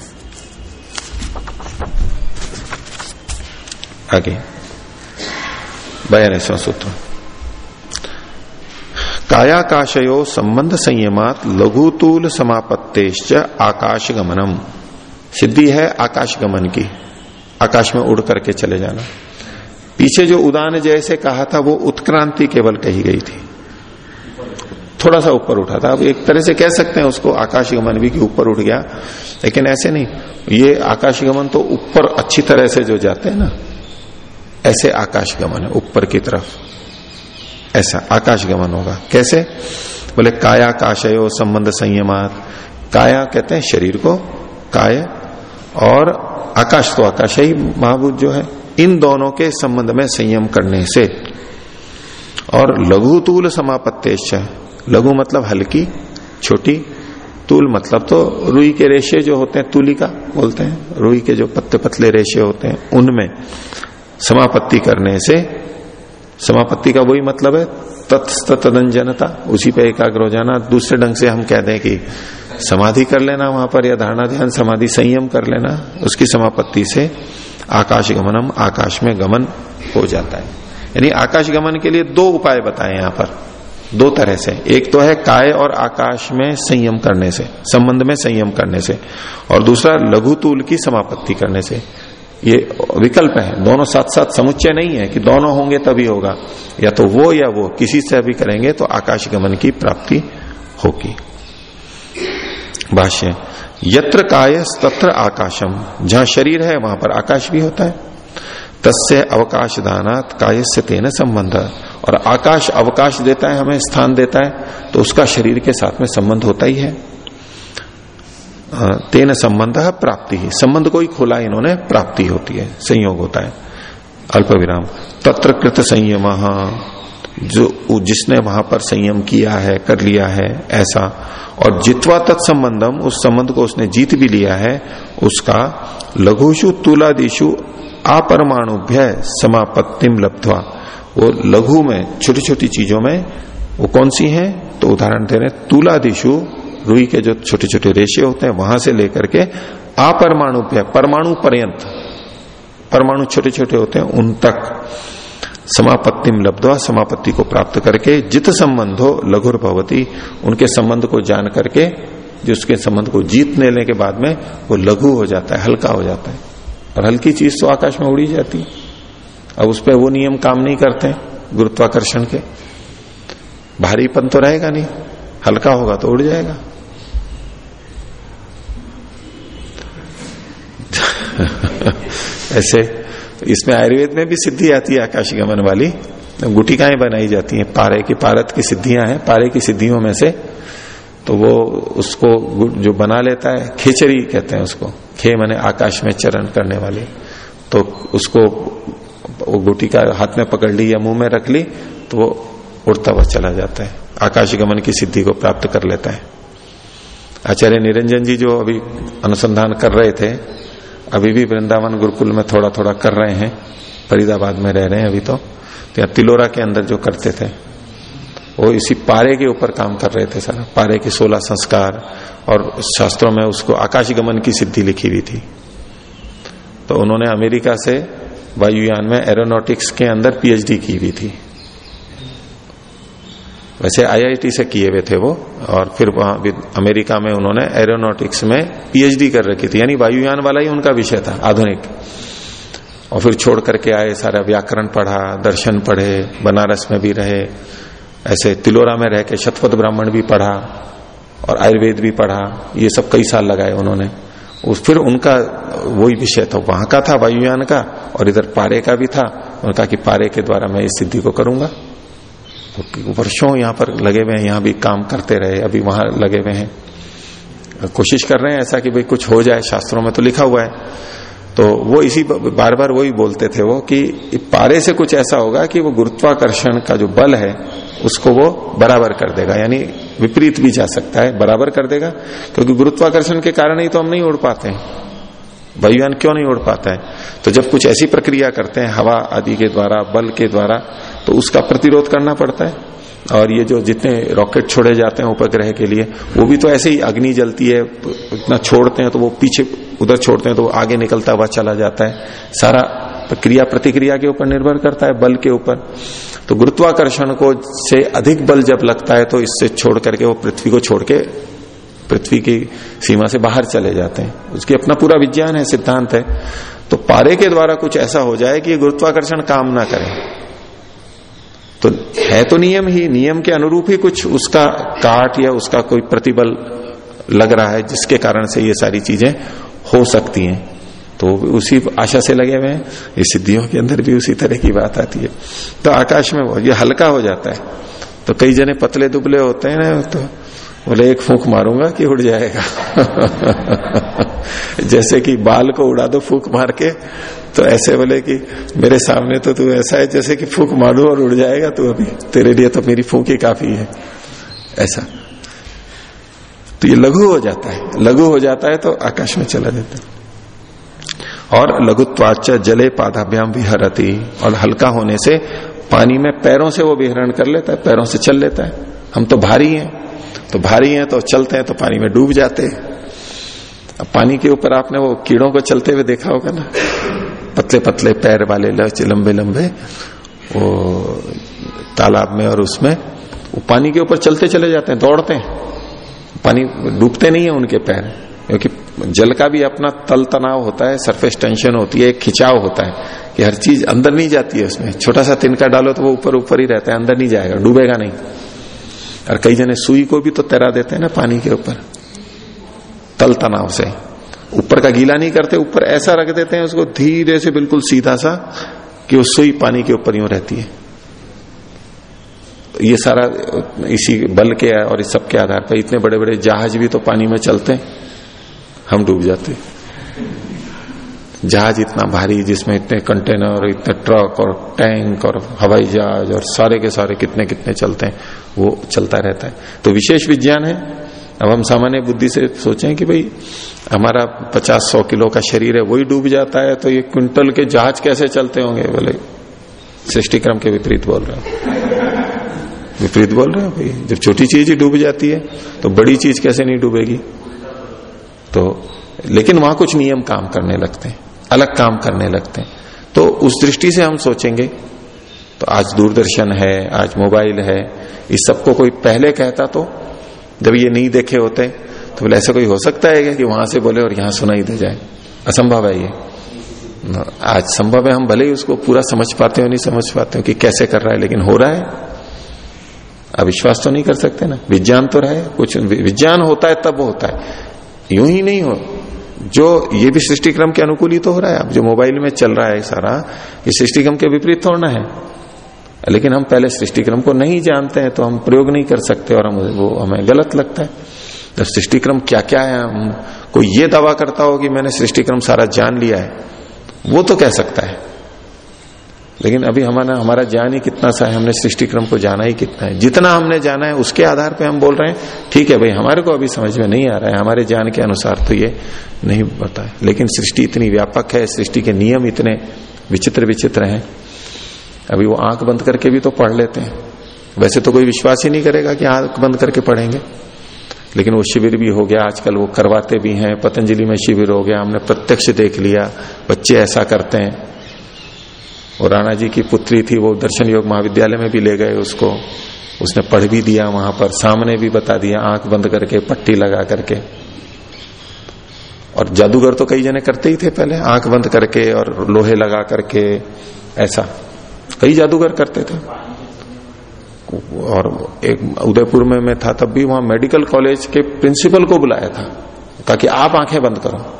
आगे। बयानसवा सूत्र कायाकाशयो संबंध संयमात लघुतूल समापत्तेश्च आकाश गमनम सिद्धि है आकाश गमन की। आकाश में उड़ करके चले जाना। पीछे जो उदान जैसे कहा था, वो उत्क्रांति केवल कही गई थी। थोड़ा सा ऊपर उठा था। अब एक तरह से कह सकते हैं उसको आकाश गमन भी कि ऊपर उठ गया। लेकिन ऐसे नहीं। ये आकाश गमन तो ऊपर अच्छी तरह से जो जाते हैं ना ऐसे आकाश गमन है, ऊपर की तरफ़। ऐसा आकाश गमन होगा। कैसे? बोले, काया काशयो संबंध संयमात। काया कहते हैं शरीर को, काय और आकाश तो आकाश ही महाभूत जो है। इन दोनों के संबंध में संयम करने से। और लघु तूल समापत्तेश लघु मतलब हल्की, छोटी। तूल मतलब तो रुई के रेशे जो होते हैं, तूलिका बोलते हैं। रुई के जो पत्ते पतले रेशे होते हैं, उनमें। समापत्ति करने से, समापत्ति का वही मतलब है तत्स्तनजनता उसी पे एकाग्र हो जाना। दूसरे ढंग से हम कह दें कि समाधि कर लेना वहाँ पर, या धारणा ध्यान, समाधि संयम कर लेना, उसकी समापत्ति से आकाश गमनम, आकाश में गमन हो जाता है। यानी आकाश गमन के लिए दो उपाय बताए यहाँ पर। दो तरह से। एक तो है काय और आकाश में संयम करने से, संबंध में संयम करने से, और दूसरा लघु तूल की समापत्ति करने से। ये विकल्प है। दोनों साथ साथ समुच्चय नहीं है कि दोनों होंगे तभी होगा। या तो वो या वो, किसी से भी करेंगे तो आकाश गमन की प्राप्ति होगी। भाष्य, यत्र काय तत्र आकाशम। जहाँ शरीर है, वहाँ पर आकाश भी होता है। तस्य अवकाश दानात से तेन संबंध। और आकाश अवकाश देता है, हमें स्थान देता है तो उसका शरीर के साथ में संबंध होता ही है। तेन संबंध प्राप्ति। ही संबंध को ही खोला इन्होंने, प्राप्ति होती है, संयोग होता है। अल्प विराम तत्र कृत संयम। जो जिसने वहाँ पर संयम किया है, कर लिया है, ऐसा। और जितवा तत्संबंधम उस संबंध को उसने जीत भी लिया है, उसका लघुशु तुलादिशु अपरमाणुभ्य समापत्तिम लब्धवा। वो लघु में छोटी छोटी चीज़ों में, वो कौन सी है? तो उदाहरण दे रहे तुलादिशु रुई के जो छोटे छोटे रेशे होते हैं, वहाँ से लेकर के अपरमाणु परमाणु पर्यंत, परमाणु छोटे छोटे होते हैं, उन तक समापत्ति लब्धवा, समापत्ति को प्राप्त करके जित संबंध लघुर भवती, उनके संबंध को जान करके जिसके संबंध को जीत लेने के बाद में, वो लघु हो जाता है, हल्का हो जाता है। और हल्की चीज़ तो आकाश में उड़ी जाती है। अब उस पर वो नियम काम नहीं करते, गुरुत्वाकर्षण के। भारीपन तो रहेगा नहीं, हल्का होगा तो उड़ जाएगा। ऐसे। इसमें आयुर्वेद में भी सिद्धि आती है आकाश गमन वाली। गुटिकाएँ बनाई जाती हैं। पारे की पारत की सिद्धियाँ हैं। पारे की सिद्धियों में से तो वो उसको जो बना लेता है, खेचरी कहते हैं उसको। खे मैंने आकाश में चरण करने वाली। तो उसको वो गुटी का हाथ में पकड़ ली या मुँह में रख ली तो वो उड़ता हुआ चला जाता है। आकाश गमन की सिद्धि को प्राप्त कर लेता है। आचार्य निरंजन जी जो अभी अनुसंधान कर रहे थे अभी भी वृंदावन गुरुकुल में थोड़ा थोड़ा कर रहे हैं। फरीदाबाद में रह रहे हैं अभी तो, तो तिलोरा के अंदर जो करते थे वो इसी पारे के ऊपर काम कर रहे थे सारा। पारे के सोलह संस्कार और शास्त्रों में उसको आकाश गमन की सिद्धि लिखी हुई थी। तो उन्होंने अमेरिका से वायुयान में एरोनॉटिक्स के अंदर पीएचडी की हुई थी। वैसे आईआईटी से किए हुए थे वो, और फिर वहाँ अमेरिका में उन्होंने एरोनॉटिक्स में पीएचडी कर रखी थी, यानी वायुयान वाला ही उनका विषय था, आधुनिक। और फिर छोड़ करके आए, सारा व्याकरण पढ़ा, दर्शन पढ़े, बनारस में भी रहे, ऐसे तिलोरा में रह के शतपथ ब्राह्मण भी पढ़ा, और आयुर्वेद भी पढ़ा, ये सब कई साल लगाए उन्होंने। उस फिर उनका, वही विषय था, वहाँ का था वायुयान का, और इधर पारे का भी था उनका कि पारे के द्वारा मैं इस सिद्धि को करूँगा। वर्षों यहाँ पर लगे हुए हैं, यहाँ भी काम करते रहे, अभी वहाँ लगे हुए हैं। कोशिश कर रहे हैं ऐसा कि भाई कुछ हो जाए, शास्त्रों में तो लिखा हुआ है। तो वो इसी बार बार वही बोलते थे वो कि पारे से कुछ ऐसा होगा कि वो गुरुत्वाकर्षण का जो बल है, उसको वो बराबर कर देगा। यानी विपरीत भी जा सकता है, बराबर कर देगा। क्योंकि गुरुत्वाकर्षण के कारण ही तो हम नहीं उड़ पाते हैं। वायुयान क्यों नहीं उड़ पाता है? तो जब कुछ ऐसी प्रक्रिया करते हैं, हवा आदि के द्वारा, बल के द्वारा तो उसका प्रतिरोध करना पड़ता है। और ये जो जितने रॉकेट छोड़े जाते हैं उपग्रह के लिए, वो भी तो ऐसे ही अग्नि जलती है, इतना छोड़ते हैं तो वो पीछे उधर छोड़ते हैं तो आगे निकलता हुआ चला जाता है। सारा क्रिया प्रतिक्रिया के ऊपर निर्भर करता है, बल के ऊपर। तो गुरुत्वाकर्षण को से अधिक बल जब लगता है तो इससे छोड़ करके वो पृथ्वी को छोड़ के पृथ्वी की सीमा से बाहर चले जाते हैं। उसकी अपना पूरा विज्ञान है, सिद्धांत है। तो पारे के द्वारा कुछ ऐसा हो जाए कि गुरुत्वाकर्षण काम ना करे। तो है तो नियम ही, नियम के अनुरूप ही कुछ उसका काट या उसका कोई प्रतिबल लग रहा है, जिसके कारण से ये सारी चीज़ें हो सकती हैं। तो उसी आशा से लगे हुए हैं। ये सिद्धियों के अंदर भी उसी तरह की बात आती है। तो आकाश में वो, ये हल्का हो जाता है। तो कई जने पतले दुबले होते हैं ना तो बोले, एक फूक मारूँगा कि उड़ जाएगा? जैसे कि बाल को उड़ा दो फूक मार के तो ऐसे बोले कि, मेरे सामने तो तू ऐसा है जैसे कि फूक मारू और उड़ जाएगा तू अभी। तेरे लिए तो मेरी फूक ही काफ़ी है। ऐसा। तो ये लघु हो जाता है। लघु हो जाता है तो आकाश में चला जाता है। और लघुत्वाच जले पादाभ्याम विहरती। और हल्का होने से पानी में पैरों से वो विहरण कर लेता है, पैरों से चल लेता है। हम तो भारी हैं। तो भारी हैं तो चलते हैं तो पानी में डूब जाते हैं। अब पानी के ऊपर आपने वो कीड़ों को चलते हुए देखा होगा ना? पतले पतले पैर वाले लंबे लंबे वो तालाब में और उसमें, वो पानी के ऊपर चलते चले जाते हैं, दौड़ते हैं। पानी डूबते नहीं है उनके पैर, क्योंकि जल का भी अपना तल तनाव होता है, सरफेस टेंशन होती है, एक खिंचाव होता है कि हर चीज़ अंदर नहीं जाती है उसमें। छोटा सा तिनका डालो तो वो ऊपर ऊपर ही रहता है, अंदर नहीं जाएगा, डूबेगा नहीं। और कई जने सुई को भी तो तैरा देते हैं ना पानी के ऊपर, तल तनाव से। ऊपर का गीला नहीं करते, ऊपर ऐसा रख देते हैं उसको धीरे से बिल्कुल सीधा सा कि वो सुई पानी के ऊपर यूँ रहती है। ये सारा, इसी बल के और इस सब के आधार पर इतने बड़े बड़े जहाज़ भी तो पानी में चलते हैं, हम डूब जाते जहाज़ इतना भारी जिसमें इतने कंटेनर इतने ट्रक और टैंक और हवाई जहाज़ और सारे के सारे कितने कितने चलते हैं, वो चलता रहता है। तो विशेष विज्ञान है। अब हम सामान्य बुद्धि से सोचें कि भाई, हमारा पचास सौ किलो का शरीर है, वही डूब जाता है तो ये क्विंटल के जहाज़ कैसे चलते होंगे? बोले, सृष्टिक्रम के विपरीत बोल रहे हो। विपरीत बोल रहे हो भाई, जब छोटी चीज़ ही डूब जाती है तो बड़ी चीज़ कैसे नहीं डूबेगी? तो लेकिन वहाँ कुछ नियम काम करने लगते हैं। अलग काम करने लगते हैं। तो उस दृष्टि से हम सोचेंगे तो आज दूरदर्शन है, आज मोबाइल है, इस सबको कोई पहले कहता तो जब ये नहीं देखे होते तो बोले, ऐसा कोई हो सकता है कि वहाँ से बोले और यहाँ सुनाई दे जाए? असंभव है ये। आज संभव है हम भले ही उसको पूरा समझ पाते हो, नहीं समझ पाते हो कि कैसे कर रहा है, लेकिन हो रहा है। अविश्वास तो नहीं कर सकते ना। विज्ञान तो रहे, कुछ विज्ञान होता है, तब होता है। यूँ ही नहीं हो जो ये भी सृष्टि क्रम के अनुकूल ही तो हो रहा है, अब जो मोबाइल में चल रहा है सारा, ये सृष्टि क्रम के विपरीत थोड़ना है। लेकिन हम पहले सृष्टि क्रम को नहीं जानते हैं तो हम प्रयोग नहीं कर सकते और हम, वो हमें गलत लगता है। तो सृष्टि क्रम क्या क्या है, हम, कोई ये दावा करता हो कि मैंने सृष्टि क्रम सारा जान लिया है, वो तो कह सकता है। लेकिन अभी हमारा हमारा ज्ञान ही कितना सा है, हमने सृष्टि क्रम को जाना ही कितना है। जितना हमने जाना है, उसके आधार पे हम बोल रहे हैं, ठीक है भाई, हमारे को अभी समझ में नहीं आ रहा है, हमारे ज्ञान के अनुसार तो ये नहीं पता है। लेकिन सृष्टि इतनी व्यापक है, सृष्टि के नियम इतने विचित्र विचित्र हैं। अभी वो आँख बंद करके भी तो पढ़ लेते हैं। वैसे तो कोई विश्वास ही नहीं करेगा कि आँख बंद करके पढ़ेंगे। लेकिन वो शिविर भी हो गया, आजकल वो करवाते भी हैं, पतंजलि में शिविर हो गया, हमने प्रत्यक्ष देख लिया, बच्चे ऐसा करते हैं। और राणा जी की पुत्री थी, वो दर्शन योग महाविद्यालय में भी ले गए उसको। उसने पढ़ भी दिया वहाँ पर, सामने भी बता दिया, आँख बंद करके, पट्टी लगा करके। और जादूगर तो कई जने करते ही थे पहले, आँख बंद करके और लोहे लगा करके, ऐसा। कई जादूगर करते थे। और एक उदयपुर में मैं था, तब भी वहाँ मेडिकल कॉलेज के प्रिंसिपल को बुलाया था, ताकि आप आँखें बंद करो,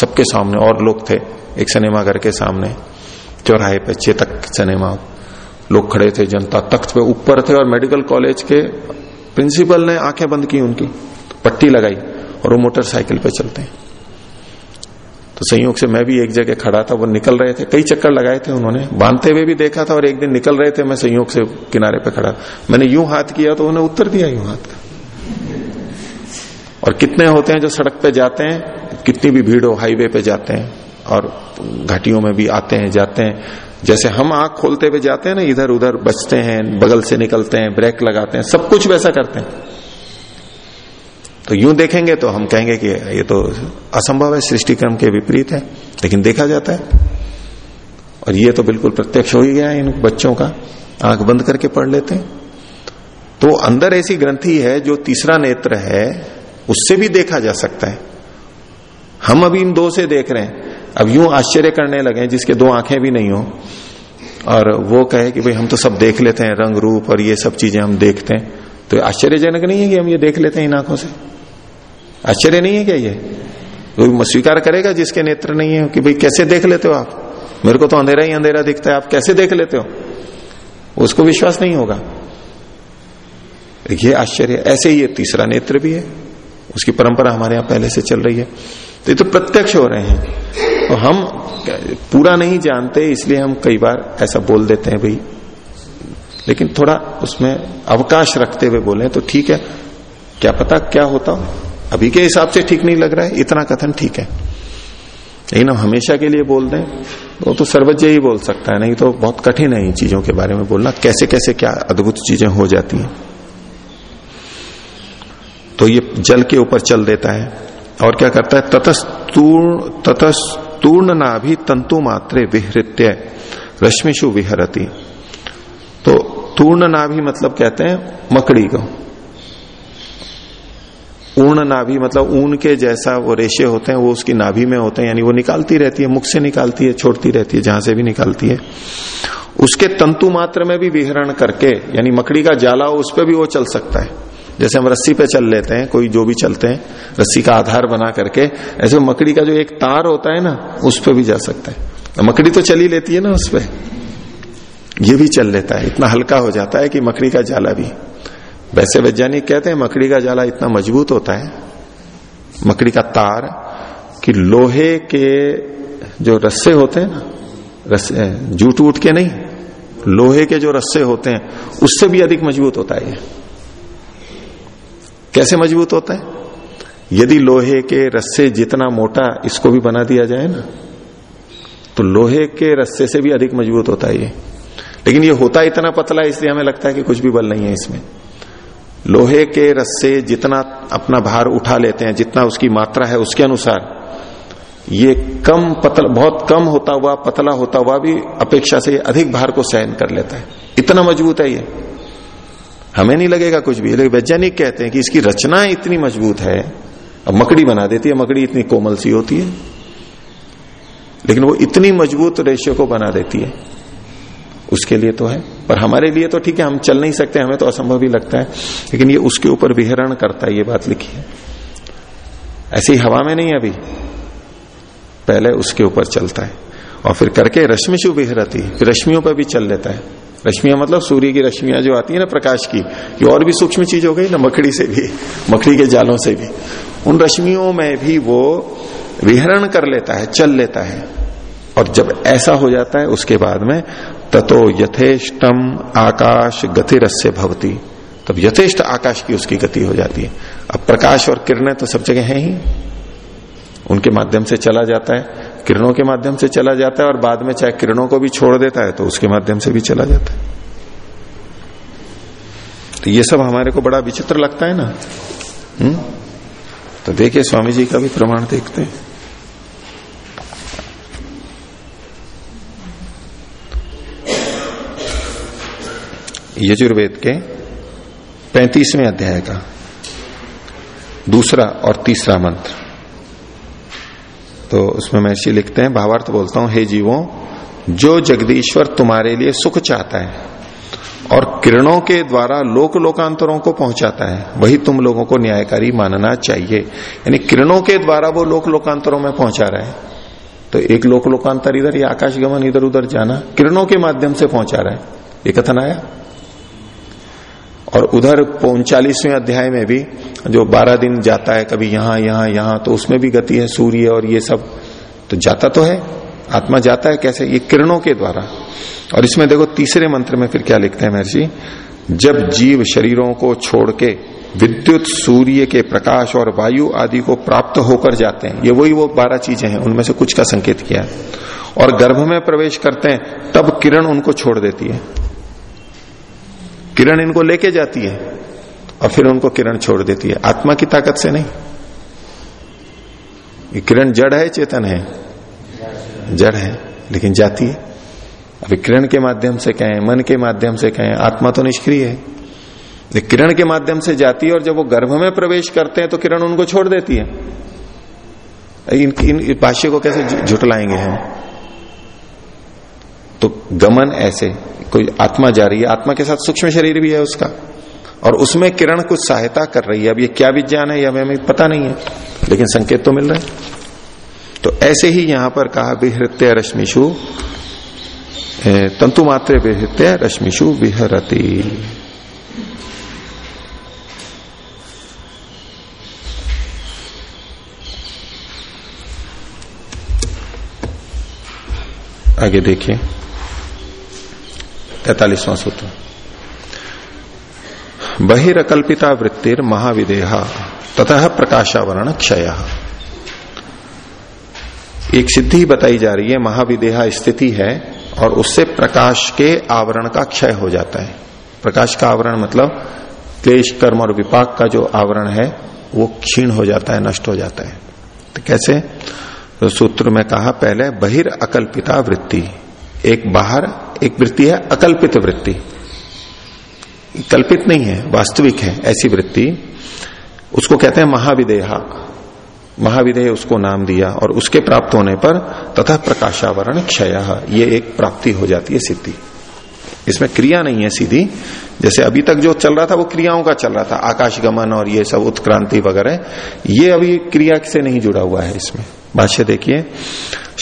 सबके सामने, और लोग थे, एक सिनेमा घर के सामने। चौराहे पे, चेतक सिनेमा लोग खड़े थे, जनता तख्त पे ऊपर थे और मेडिकल कॉलेज के प्रिंसिपल ने आँखें बंद की उनकी पट्टी लगाई और वो मोटरसाइकिल पे चलते हैं। तो संयोग से मैं भी एक जगह खड़ा था, वो निकल रहे थे, कई चक्कर लगाए थे उन्होंने। बांधते हुए भी देखा था और एक दिन निकल रहे थे, मैं संयोग से किनारे पे खड़ा। मैंने यूँ हाथ किया तो उन्हें उत्तर दिया यूँ हाथ का। और कितने होते हैं जो सड़क पे जाते हैं, कितनी भी भीड़ हो, हाईवे पे जाते हैं। और घाटियों में भी आते हैं, जाते हैं। जैसे हम आँख खोलते हुए जाते हैं ना, इधर उधर बचते हैं, बगल से निकलते हैं, ब्रेक लगाते हैं, सब कुछ वैसा करते हैं। तो यूँ देखेंगे तो हम कहेंगे कि ये तो असंभव है सृष्टि क्रम के विपरीत है, लेकिन देखा जाता है। और ये तो बिल्कुल प्रत्यक्ष हो ही गया है इन बच्चों का। आँख बंद करके पढ़ लेते हैं। तो अंदर ऐसी ग्रंथि है जो तीसरा नेत्र है, उससे भी देखा जा सकता है। हम अभी इन दो से देख रहे हैं। अब यूँ आश्चर्य करने लगे जिसके दो आँखें भी नहीं हो। और वो कहे कि भाई, हम तो सब देख लेते हैं, रंग, रूप और ये सब चीज़ें हम देखते हैं। तो आश्चर्यजनक नहीं है कि हम ये देख लेते हैं इन आँखों से? आश्चर्य नहीं है क्या ये? कोई स्वीकार करेगा जिसके नेत्र नहीं है कि भाई, कैसे देख लेते हो आप? मेरे को तो अंधेरा ही अंधेरा दिखता है, आप कैसे देख लेते हो? उसको विश्वास नहीं होगा। ये आश्चर्य, ऐसे ही ये तीसरा नेत्र भी है। उसकी परंपरा हमारे यहाँ पहले से चल रही है। तो ये तो प्रत्यक्ष हो रहे हैं। तो हम पूरा नहीं जानते, इसलिए हम कई बार ऐसा बोल देते हैं, भाई लेकिन थोड़ा उसमें अवकाश रखते हुए बोले तो ठीक है, क्या पता क्या होता हो? अभी के हिसाब से ठीक नहीं लग रहा है, इतना कथन ठीक है। लेकिन हम हमेशा के लिए बोल दें, वो तो सर्वज्ञ ही बोल सकता है, नहीं तो बहुत कठिन है इन चीज़ों के बारे में बोलना, कैसे कैसे क्या अद्भुत चीज़ें हो जाती हैं। तो ये जल के ऊपर चल देता है, और क्या करता है? ततस्तूर्ण ततस्तूर्ण नाभि तंतु मात्रे विहृत्य रश्मिशु विहरती। तो तूर्ण नाभि मतलब कहते हैं मकड़ी को। ऊर्ण नाभि मतलब ऊन के जैसा वो रेशे होते हैं, वो उसकी नाभि में होते हैं, यानी वो निकालती रहती है, मुख से निकालती है, छोड़ती रहती है, जहाँ से भी निकालती है। उसके तंतु मात्र में भी विहरण करके, यानी मकड़ी का जाला हो, उस पर भी वो चल सकता है। जैसे हम रस्सी पे चल लेते हैं, कोई जो भी चलते हैं, रस्सी का आधार बना करके, ऐसे मकड़ी का जो एक तार होता है ना, उस पर भी जा सकता है। मकड़ी तो चली लेती है ना उस पर ये भी चल लेता है। इतना हल्का हो जाता है कि मकड़ी का जाला भी। वैसे वैज्ञानिक कहते हैं, मकड़ी का जाला इतना मज़बूत होता है, मकड़ी का तार, कि लोहे के जो रस्से होते हैं ना, रस्से जूट उठ के नहीं, लोहे के जो रस्से होते हैं, उससे भी अधिक मज़बूत होता है ये। कैसे मज़बूत होता है? यदि लोहे के रस्से जितना मोटा इसको भी बना दिया जाए ना तो लोहे के रस्से से भी अधिक मज़बूत होता है ये। लेकिन ये होता इतना पतला, इसलिए हमें लगता है कि कुछ भी बल नहीं है इसमें। लोहे के रस्से जितना अपना भार उठा लेते हैं, जितना उसकी मात्रा है उसके अनुसार, ये कम पतला, बहुत कम होता हुआ, पतला होता हुआ भी अपेक्षा से अधिक भार को सहन कर लेता है। इतना मज़बूत है ये। हमें नहीं लगेगा कुछ भी। लेकिन वैज्ञानिक कहते हैं कि इसकी रचना इतनी मज़बूत है, अब मकड़ी बना देती है, मकड़ी इतनी कोमल सी होती है। लेकिन वो इतनी मज़बूत रेशियो को बना देती है। उसके लिए तो है। पर हमारे लिए तो ठीक है, हम चल नहीं सकते, हमें तो असंभव ही लगता है। लेकिन ये उसके ऊपर विहरण करता है, ये बात लिखी है। ऐसी हवा में नहीं अभी। पहले उसके ऊपर चलता है। और फिर करके रश्मिशु विहरती फिर रश्मियों पर भी चल लेता है। रश्मियाँ मतलब सूर्य की रश्मियाँ जो आती है ना प्रकाश की, ये और भी सूक्ष्म चीज़ हो गई ना मकड़ी से भी, मकड़ी के जालों से भी। उन रश्मियों में भी वो विहरण कर लेता है, चल लेता है। और जब ऐसा हो जाता है, उसके बाद में ततो यथेष्टम आकाश गतिरस्य भवती। तब यथेष्ट आकाश की उसकी गति हो जाती है। अब प्रकाश और किरणें तो सब जगह हैं ही। उनके माध्यम से चला जाता है। किरणों के माध्यम से चला जाता है और बाद में चाहे किरणों को भी छोड़ देता है तो उसके माध्यम से भी चला जाता है। तो ये सब हमारे को बड़ा विचित्र लगता है ना? हम्म? तो देखिए स्वामी जी का भी प्रमाण देखते हैं। यजुर्वेद के पैंतीसवें अध्याय का दूसरा और तीसरा मंत्र। तो उसमें महर्षि लिखते हैं, भावार्थ बोलता हूँ, हे जीवों, जो जगदीश्वर तुम्हारे लिए सुख चाहता है और किरणों के द्वारा लोक लोकांतरों को पहुंचाता है, वही तुम लोगों को न्यायकारी मानना चाहिए। यानी किरणों के द्वारा वो लोक लोकांतरों में पहुँचा रहा है। तो एक लोक लोकांतर इधर, या आकाश गमन इधर उधर जाना, किरणों के माध्यम से पहुँचा रहा है। ये कथन आया? और उधर उनचालीसवें अध्याय में भी जो बारह दिन जाता है, कभी यहाँ यहाँ यहाँ तो उसमें भी गति है, सूर्य और ये सब। तो जाता तो है, आत्मा जाता है कैसे? ये किरणों के द्वारा। और इसमें देखो तीसरे मंत्र में फिर क्या लिखते हैं महर्षि? जब जीव शरीरों को छोड़ के विद्युत सूर्य के प्रकाश और वायु आदि को प्राप्त होकर जाते हैं, ये वही वो बारह चीज़ें हैं, उनमें से कुछ का संकेत किया और गर्भ में प्रवेश करते हैं, तब किरण उनको छोड़ देती है। किरण इनको लेके जाती है और फिर उनको किरण छोड़ देती है। आत्मा की ताकत से नहीं। ये किरण जड़ है चेतन है? जड़ है लेकिन जाती है। अभी किरण के माध्यम से कहें मन के माध्यम से कहें आत्मा तो निष्क्रिय है। किरण के माध्यम से जाती है और जब वो गर्भ में प्रवेश करते हैं तो किरण उनको छोड़ देती है। इन, इन भाष्य को कैसे झुटलाएँगे हम? तो गमन ऐसे कोई आत्मा जा रही है, आत्मा के साथ सूक्ष्म शरीर भी है उसका। और उसमें किरण कुछ सहायता कर रही है। अब ये क्या विज्ञान है, यह हमें पता नहीं है, लेकिन संकेत तो मिल रहे हैं। तो ऐसे ही यहाँ पर कहा, विहृत्य रश्मिशु तंतु मात्र विहृत्य रश्मिशु विहरती। आगे देखिए। तैतालीसवां सूत्र। बहिरकल्पिता वृत्तिर महाविदेहा, ततः प्रकाशावरण क्षय। एक सिद्धि बताई जा रही है, महाविदेहा स्थिति है और उससे प्रकाश के आवरण का क्षय हो जाता है। प्रकाश का आवरण मतलब क्लेश, कर्म और विपाक का जो आवरण है, वो क्षीण हो जाता है, नष्ट हो जाता है। तो कैसे? तो सूत्र में कहा, पहले बहिर अकल्पिता वृत्ति। एक बाहर, एक वृत्ति है, अकल्पित वृत्ति। कल्पित नहीं है, वास्तविक है, ऐसी वृत्ति। उसको कहते हैं महाविदेहा। महाविदेह उसको नाम दिया और उसके प्राप्त होने पर तथा प्रकाशावरण क्षय, ये एक प्राप्ति हो जाती है सिद्धि। इसमें क्रिया नहीं है सीधी। जैसे अभी तक जो चल रहा था, वो क्रियाओं का चल रहा था आकाश गमन और ये सब उत्क्रांति वगैरह, ये अभी क्रिया से नहीं जुड़ा हुआ है इसमें। भाष्य देखिए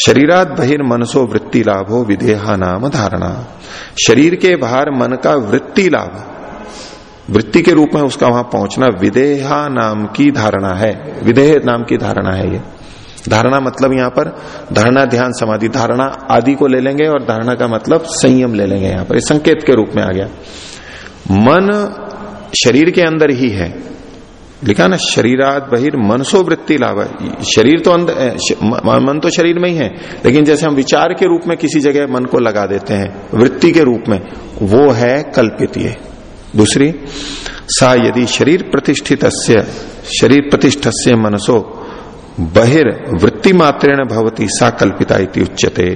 शरीरात बहिर मनसो वृत्ति लाभो विदेहा नाम धारणा। शरीर के बाहर मन का वृत्ति लाभ। वृत्ति के रूप में उसका वहाँ पहुँचना विदेहा नाम की धारणा है। विदेह नाम की धारणा है ये। धारणा मतलब यहाँ पर धारणा, ध्यान, समाधि, धारणा आदि को ले लेंगे और धारणा का मतलब संयम ले लेंगे यहाँ पर। संकेत के रूप में आ गया। मन शरीर के अंदर ही है। लिखा ना, शरीरात बहिर मनसो वृत्ति लाभ। शरीर तो अंदर मन तो शरीर में ही है, लेकिन जैसे हम विचार के रूप में किसी जगह मन को लगा देते हैं, वृत्ति के रूप में, वो है कल्पित ये। दूसरी, सा यदि शरीर प्रतिष्ठित शरीर प्रतिष्ठ मनसो बहिर वृत्ति मात्रेण भवती सा कल्पिता उच्चते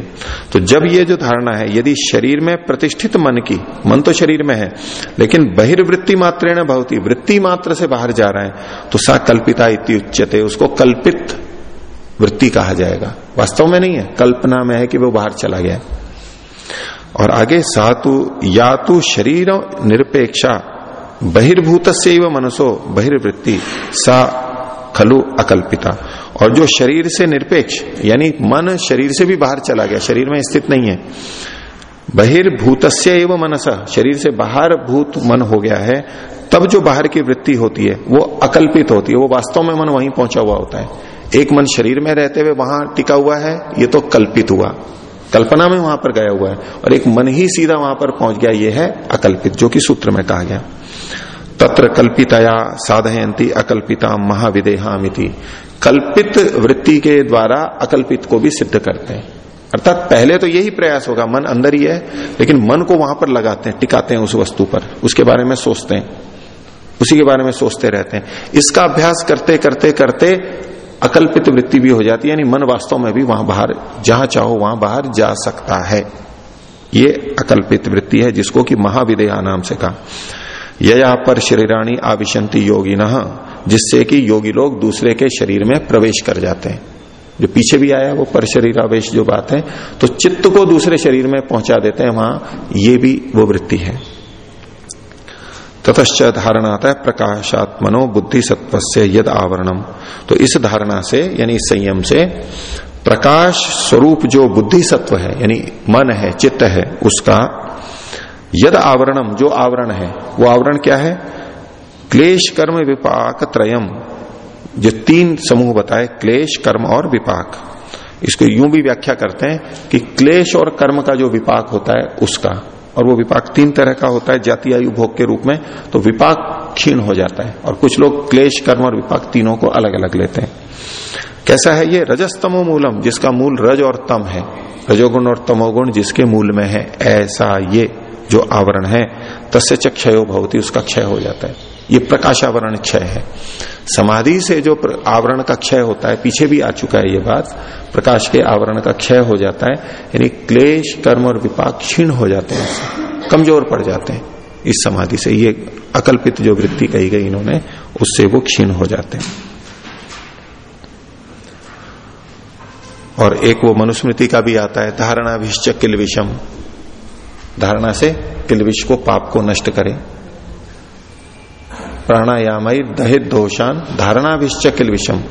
तो जब ये जो धारणा है, यदि शरीर में प्रतिष्ठित मन की, मन तो शरीर में है, लेकिन बहिर्वृत्ति मात्रेण भवती वृत्ति मात्र से बाहर जा रहा है तो सा कल्पिता इति उच्चते उसको कल्पित वृत्ति कहा जाएगा। वास्तव में नहीं है, कल्पना में है कि वो बाहर चला गया। और आगे, सातु या तो शरीर निरपेक्षा बहिर्भूत से मनसो बहिर्वृत्ति, सा खलु अकल्पिता। और जो शरीर से निरपेक्ष, यानी मन शरीर से भी बाहर चला गया, शरीर में स्थित नहीं है। बहिर्भूत एवं मनस, शरीर से बाहर भूत मन हो गया है, तब जो बाहर की वृत्ति होती है, वो अकल्पित होती है, वो वास्तव में मन वहीं पहुँचा हुआ होता है। एक मन शरीर में रहते हुए वहाँ टिका हुआ है, ये तो कल्पित हुआ। कल्पना में वहाँ पर गया हुआ है, और एक मन ही सीधा वहाँ पर पहुँच गया, ये है अकल्पित, जो कि सूत्र में कहा गया। तत्र कल्पितया साधयंती अकल्पिता महाविदेहामिति। कल्पित वृत्ति के द्वारा अकल्पित को भी सिद्ध करते हैं। अर्थात पहले तो यही प्रयास होगा, मन अंदर ही है, लेकिन मन को वहाँ पर लगाते हैं, टिकाते हैं उस वस्तु पर। उसके बारे में सोचते हैं। उसी के बारे में सोचते रहते हैं। इसका अभ्यास करते करते करते अकल्पित वृत्ति भी हो जाती है, यानी मन वास्तव में भी वहाँ बाहर, जहाँ चाहो वहाँ बाहर जा सकता है। ये अकल्पित वृत्ति है, जिसको कि महाविदेहा नाम से कहा। यया पर शरीरानी आविशंति योगी न जिससे कि योगी लोग दूसरे के शरीर में प्रवेश कर जाते हैं। जो पीछे भी आया वो पर शरीर आवेश जो बात है तो चित्त को दूसरे शरीर में पहुँचा देते हैं, वहाँ ये भी वो वृत्ति है। ततश्च धारणा आता है प्रकाशात्मनो बुद्धि सत्व से यद आवरणम। तो इस धारणा से, यानी इस संयम से, प्रकाश स्वरूप जो बुद्धि सत्व है, यानी मन है, चित्त है, उसका यद आवरणम, जो आवरण है, वो आवरण क्या है? क्लेश, कर्म, विपाक, त्रयम। जो तीन समूह बताए, क्लेश, कर्म और विपाक। इसको यूँ भी व्याख्या करते हैं कि क्लेश और कर्म का जो विपाक होता है, उसका। और वो विपाक तीन तरह का होता है, जाति आयु भोग के रूप में तो विपाक क्षीण हो जाता है। और कुछ लोग क्लेश, कर्म और विपाक तीनों को अलग अलग लेते हैं। कैसा है ये? रजस्तमो मूलम, जिसका मूल रज और तम है। रजोगुण और तमोगुण जिसके मूल में है, ऐसा ये। जो आवरण है, तस्य च क्षयो भवती, उसका क्षय हो जाता है। ये प्रकाशावरण क्षय है। समाधि से जो आवरण का क्षय होता है, पीछे भी आ चुका है ये बात, प्रकाश के आवरण का क्षय हो जाता है, यानी क्लेश, कर्म और विपाक क्षीण हो जाते हैं, कमज़ोर पड़ जाते हैं। इस समाधि से ये अकल्पित जो वृत्ति कही गई इन्होंने, उससे वो क्षीण हो जाते हैं। और एक वो मनुस्मृति का भी आता है धारणा किल विषम धारणा से किल विष को पाप को नष्ट करे। प्राणायाम दहित दोषान धारणा विश्च किल विषम।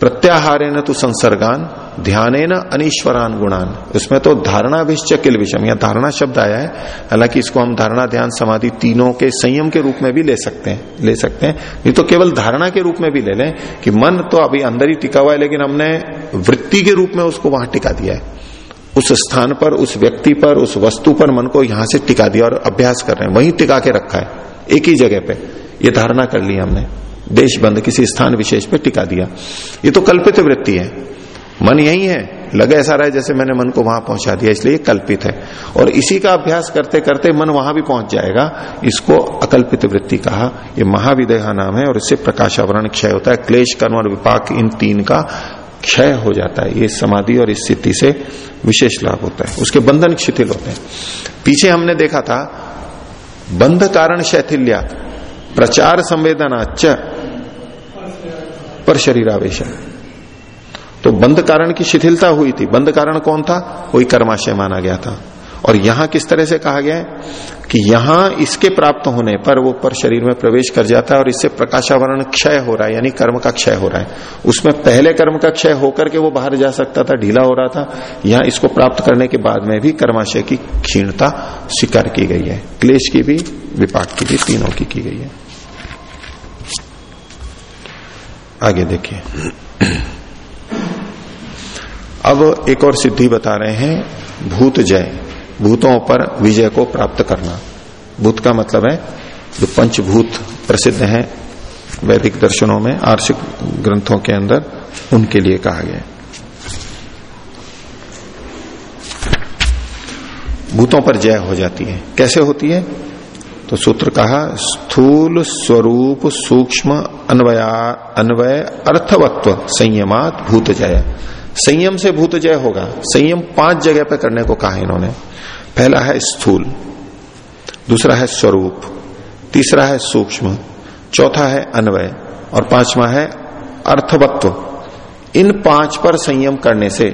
प्रत्याहारे न तो संसर्गान ध्यान अनिश्वरान गुणान। उसमें तो धारणा विश्च किल विषम। या धारणा शब्द आया है। हालाँकि इसको हम धारणा, ध्यान, समाधि तीनों के संयम के रूप में भी ले सकते हैं, ले सकते हैं। नहीं तो केवल धारणा के रूप में भी ले लें कि मन तो अभी अंदर ही टिका हुआ है, लेकिन हमने वृत्ति के रूप में उसको वहाँ टिका दिया है। उस स्थान पर, उस व्यक्ति पर, उस वस्तु पर मन को यहाँ से टिका दिया और अभ्यास कर रहे हैं। वहीं टिका के रखा है, एक ही जगह पे। ये धारणा कर ली हमने। देश बंद किसी स्थान विशेष पे टिका दिया। ये तो कल्पित वृत्ति है। मन यही है। लगे ऐसा रहा है जैसे मैंने मन को वहाँ पहुँचा दिया, इसलिए कल्पित है। और इसी का अभ्यास करते करते मन वहाँ भी पहुँच जाएगा। इसको अकल्पित वृत्ति कहा। यह महाविदेहा नाम है और इससे प्रकाशावरण क्षय होता है। क्लेश, कर्म और विपाक इन तीन का क्षय हो जाता है, ये समाधि और इस स्थिति से विशेष लाभ होता है। उसके बंधन शिथिल होते हैं। पीछे हमने देखा था, बंध कारण शैथिल्या प्रचार संवेदनाच पर शरीरावेश तो बंध कारण की शिथिलता हुई थी। बंध कारण कौन था? वही कर्माशय माना गया था। और यहाँ किस तरह से कहा गया है? कि यहाँ इसके प्राप्त होने पर वो पर शरीर में प्रवेश कर जाता है और इससे प्रकाशावरण क्षय हो रहा है, यानी कर्म का क्षय हो रहा है। उसमें पहले कर्म का क्षय होकर के वो बाहर जा सकता था, ढीला हो रहा था। यहाँ इसको प्राप्त करने के बाद में भी कर्माशय की क्षीणता स्वीकार की गई है। क्लेश की भी, विपाक की भी, तीनों की की गई है। आगे देखिए। अब एक और सिद्धि बता रहे हैं, भूत जय। भूतों पर विजय को प्राप्त करना। भूत का मतलब है, जो पंचभूत प्रसिद्ध हैं, वैदिक दर्शनों में आर्शिक ग्रंथों के अंदर, उनके लिए कहा गया भूतों पर जय हो जाती है। कैसे होती है? तो सूत्र कहा, स्थूल स्वरूप सूक्ष्म अन्वया, अन्वय अर्थवत्व, संयमात भूत जय। संयम से भूत जय होगा। संयम पाँच जगह पर करने को कहा इन्होंने। पहला है स्थूल, दूसरा है स्वरूप, तीसरा है सूक्ष्म, चौथा है अन्वय और पांचवा है अर्थवत्व। इन पाँच पर संयम करने से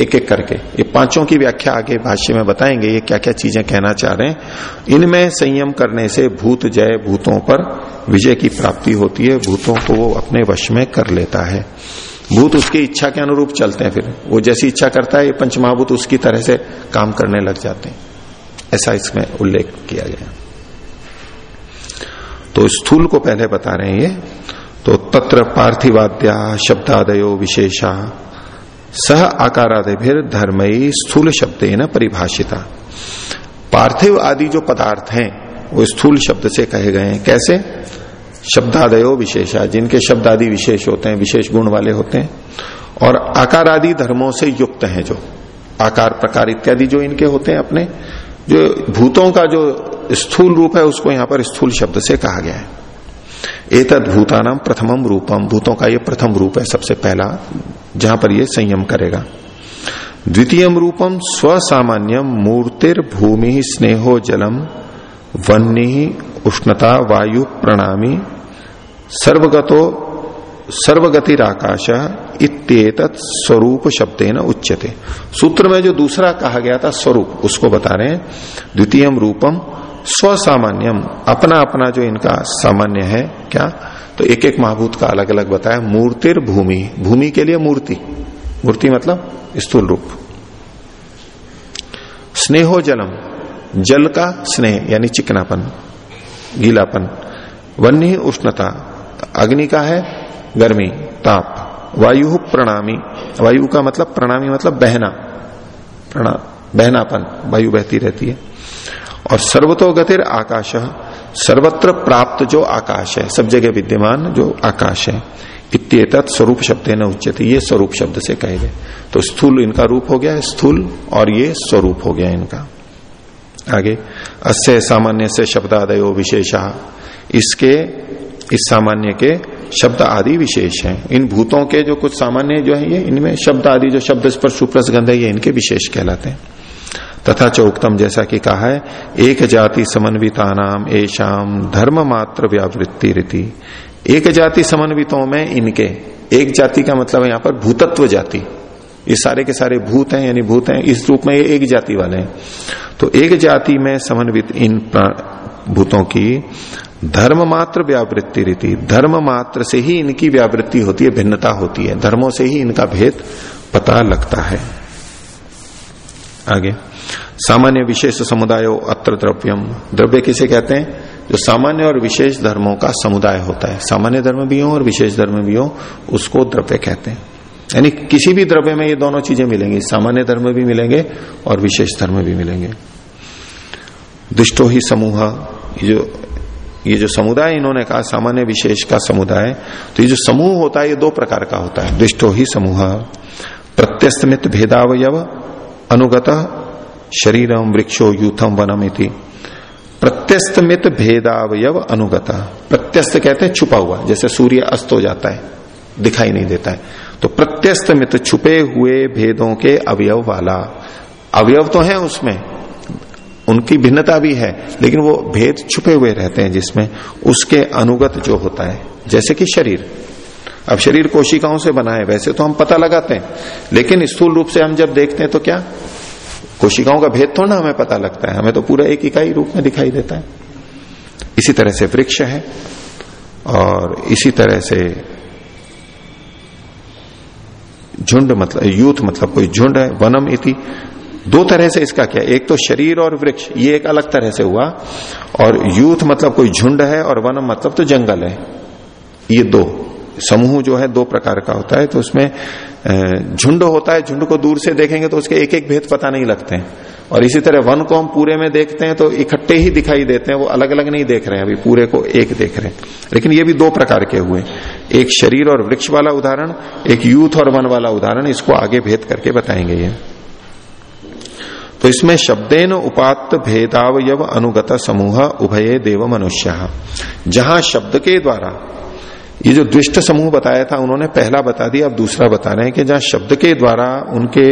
एक एक करके, ये पाँचों की व्याख्या आगे भाष्य में बताएँगे, ये क्या क्या चीज़ें कहना चाह रहे हैं। इनमें संयम करने से भूत जय भूतों पर विजय की प्राप्ति होती है, भूतों को वो अपने वश में कर लेता है। भूत उसकी इच्छा के अनुरूप चलते हैं फिर, वो जैसी इच्छा करता है, ये पंचमहाभूत उसकी तरह से काम करने लग जाते हैं। ऐसा इसमें उल्लेख किया गया तो स्थूल को पहले बता रहे हैं ये। तो तत्र पार्थिवाद्या शब्दादयो विशेषा। सह आकारादिभिर धर्मयी स्थूल शब्द न परिभाषिता। पार्थिव आदि जो पदार्थ हैं, वो स्थूल शब्द से कहे गए हैं। कैसे? शब्दादयो विशेषा, जिनके शब्द आदि विशेष होते हैं, विशेष गुण वाले होते हैं। और आकार आदि धर्मों से युक्त हैं जो। आकार, प्रकार इत्यादि जो इनके होते हैं अपने। जो भूतों का जो स्थूल रूप है, उसको यहाँ पर स्थूल शब्द से कहा गया है। एतद भूतानाम प्रथमम रूपम भूतों का ये प्रथम रूप है सबसे पहला, जहाँ पर ये संयम करेगा। द्वितीय रूपम स्वसामान्यम मूर्तिर भूमि स्नेहो जलम वन्नी उष्णता वायु प्रणामी, सर्वगतो सर्वगतिराकाश इत्येत स्वरूप शब्द न उच्यते। सूत्र में जो दूसरा कहा गया था, स्वरूप, उसको बता रहे हैं। द्वितीय रूपम स्वसामान्यम अपना अपना जो इनका सामान्य है, क्या? तो एक एक महाभूत का अलग अलग बताया, मूर्तिर भूमि। भूमि के लिए मूर्ति। मूर्ति मतलब स्थूल रूप। स्नेहो जलम, जल का स्नेह, यानी चिकनापन, गीलापन। वन्य उष्णता, अग्नि का है गर्मी, ताप। वायु प्रणामी। वायु का मतलब प्रणामी मतलब बहना। प्रणा, बहनापन, वायु बहती रहती है। और सर्वतो गतिर आकाश, सर्वत्र प्राप्त जो आकाश है, सब जगह विद्यमान जो आकाश है, इत्येतत् स्वरूप शब्द न उच्चते ये स्वरूप शब्द से कहे गए। तो स्थूल इनका रूप हो गया, स्थूल, और ये स्वरूप हो गया इनका। आगे, अस्य सामान्य से शब्दादयो विशेषा। इसके, इस सामान्य के शब्द आदि विशेष हैं। इन भूतों के जो कुछ सामान्य जो है, ये इनमें शब्द आदि जो शब्द स्पर्श सुप्रस गंध है, ये इनके विशेष कहलाते हैं। तथा चौकतम जैसा कि कहा है, एक जाति समन्विता नाम एशाम धर्म मात्र व्यावृत्ति रीति। एक जाति समन्वितों में इनके, एक जाति का मतलब है यहाँ पर भूतत्व जाति। ये सारे के सारे भूत हैं, यानी भूत हैं, इस रूप में ये एक जाति वाले हैं। तो एक जाति में समन्वित इन भूतों की धर्म मात्र व्यावृत्ति रीति। धर्म मात्र से ही इनकी व्यावृत्ति होती है, भिन्नता होती है। धर्मों से ही इनका भेद पता लगता है। आगे। सामान्य विशेष समुदाय, अत्र द्रव्यम। द्रव्य किसे कहते हैं? जो सामान्य और विशेष धर्मों का समुदाय होता है। सामान्य धर्म भी हो और विशेष धर्म भी हो, उसको द्रव्य कहते हैं। यानी किसी भी द्रव्य में ये दोनों चीज़ें मिलेंगी। सामान्य धर्म भी मिलेंगे और विशेष धर्म भी मिलेंगे। दुष्टो ही समूह जो ये जो समुदाय इन्होंने कहा, सामान्य विशेष का समुदाय तो ये जो समूह होता है, ये दो प्रकार का होता है। दुष्टो ही समूह, प्रत्यस्तमित भेदावयव, अनुगत शरीरम वृक्षो यूथम वनम प्रत्यस्तमित भेदावयव, अनुगत। प्रत्यस्त कहते हैं छुपा हुआ, जैसे सूर्य अस्त हो जाता है, दिखाई नहीं देता है। तो प्रत्यस्तमित छुपे हुए भेदों के अवयव वाला। अवयव तो है उसमें उनकी भिन्नता भी है, लेकिन वो भेद छुपे हुए रहते हैं जिसमें उसके अनुगत जो होता है, जैसे कि शरीर। अब शरीर कोशिकाओं से बना है, वैसे तो हम पता लगाते हैं, लेकिन स्थूल रूप से हम जब देखते हैं तो क्या? कोशिकाओं का भेद थोड़ा हमें पता लगता है, हमें तो पूरा एक इकाई रूप में दिखाई देता है। इसी तरह से वृक्ष है, और इसी तरह से झुंड मतलब यूथ मतलब कोई झुंड है, वनम इति दो तरह से इसका क्या? एक तो शरीर और वृक्ष, ये एक अलग तरह से हुआ। और यूथ मतलब कोई झुंड है और वन मतलब तो जंगल है। ये दो, समूह जो है दो प्रकार का होता है। तो उसमें झुंड होता है, झुंड को दूर से देखेंगे तो उसके एक एक भेद पता नहीं लगते। हैं और इसी तरह वन को हम पूरे में देखते हैं तो इकट्ठे ही दिखाई देते हैं, वो अलग अलग नहीं देख रहे हैं, अभी पूरे को एक देख रहे हैं। लेकिन ये भी दो प्रकार के हुए। एक शरीर और वृक्ष वाला उदाहरण, एक यूथ और वन वाला उदाहरण, इसको आगे भेद करके बताएँगे ये। तो इसमें शब्देन उपात भेदावयव अनुगत समूह, उभये देव मनुष्य। जहाँ शब्द के द्वारा ये जो दुष्ट समूह बताया था, उन्होंने पहला बता दिया, अब दूसरा बता रहे हैं कि जहाँ शब्द के द्वारा उनके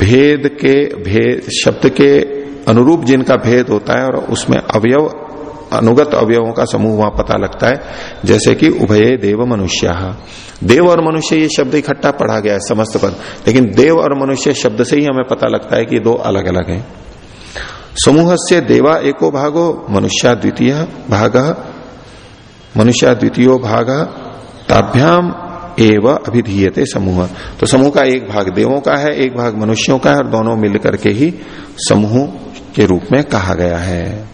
भेद के, भेद, शब्द के अनुरूप जिनका भेद होता है और उसमें अवयव अनुगत अवयवों का समूह वहाँ पता लगता है, जैसे कि उभय देव मनुष्य। देव और मनुष्य ये शब्द इकट्ठा पढ़ा गया है समस्त पद लेकिन देव और मनुष्य शब्द से ही हमें पता लगता है कि दो अलग अलग हैं। समूह से देवा एको भागो, मनुष्य द्वितीय भाग, मनुष्य द्वितीय भाग, ताभ्याम एव अभिधीयते समूह। तो समूह का एक भाग देवों का है, एक भाग मनुष्यों का है, और दोनों मिलकर के ही समूह के रूप में कहा गया है।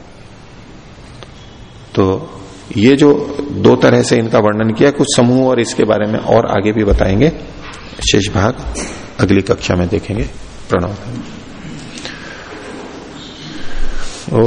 तो ये जो दो तरह से इनका वर्णन किया, कुछ समूह और इसके बारे में और आगे भी बताएँगे। शेष भाग अगली कक्षा में देखेंगे। प्रणव। ओ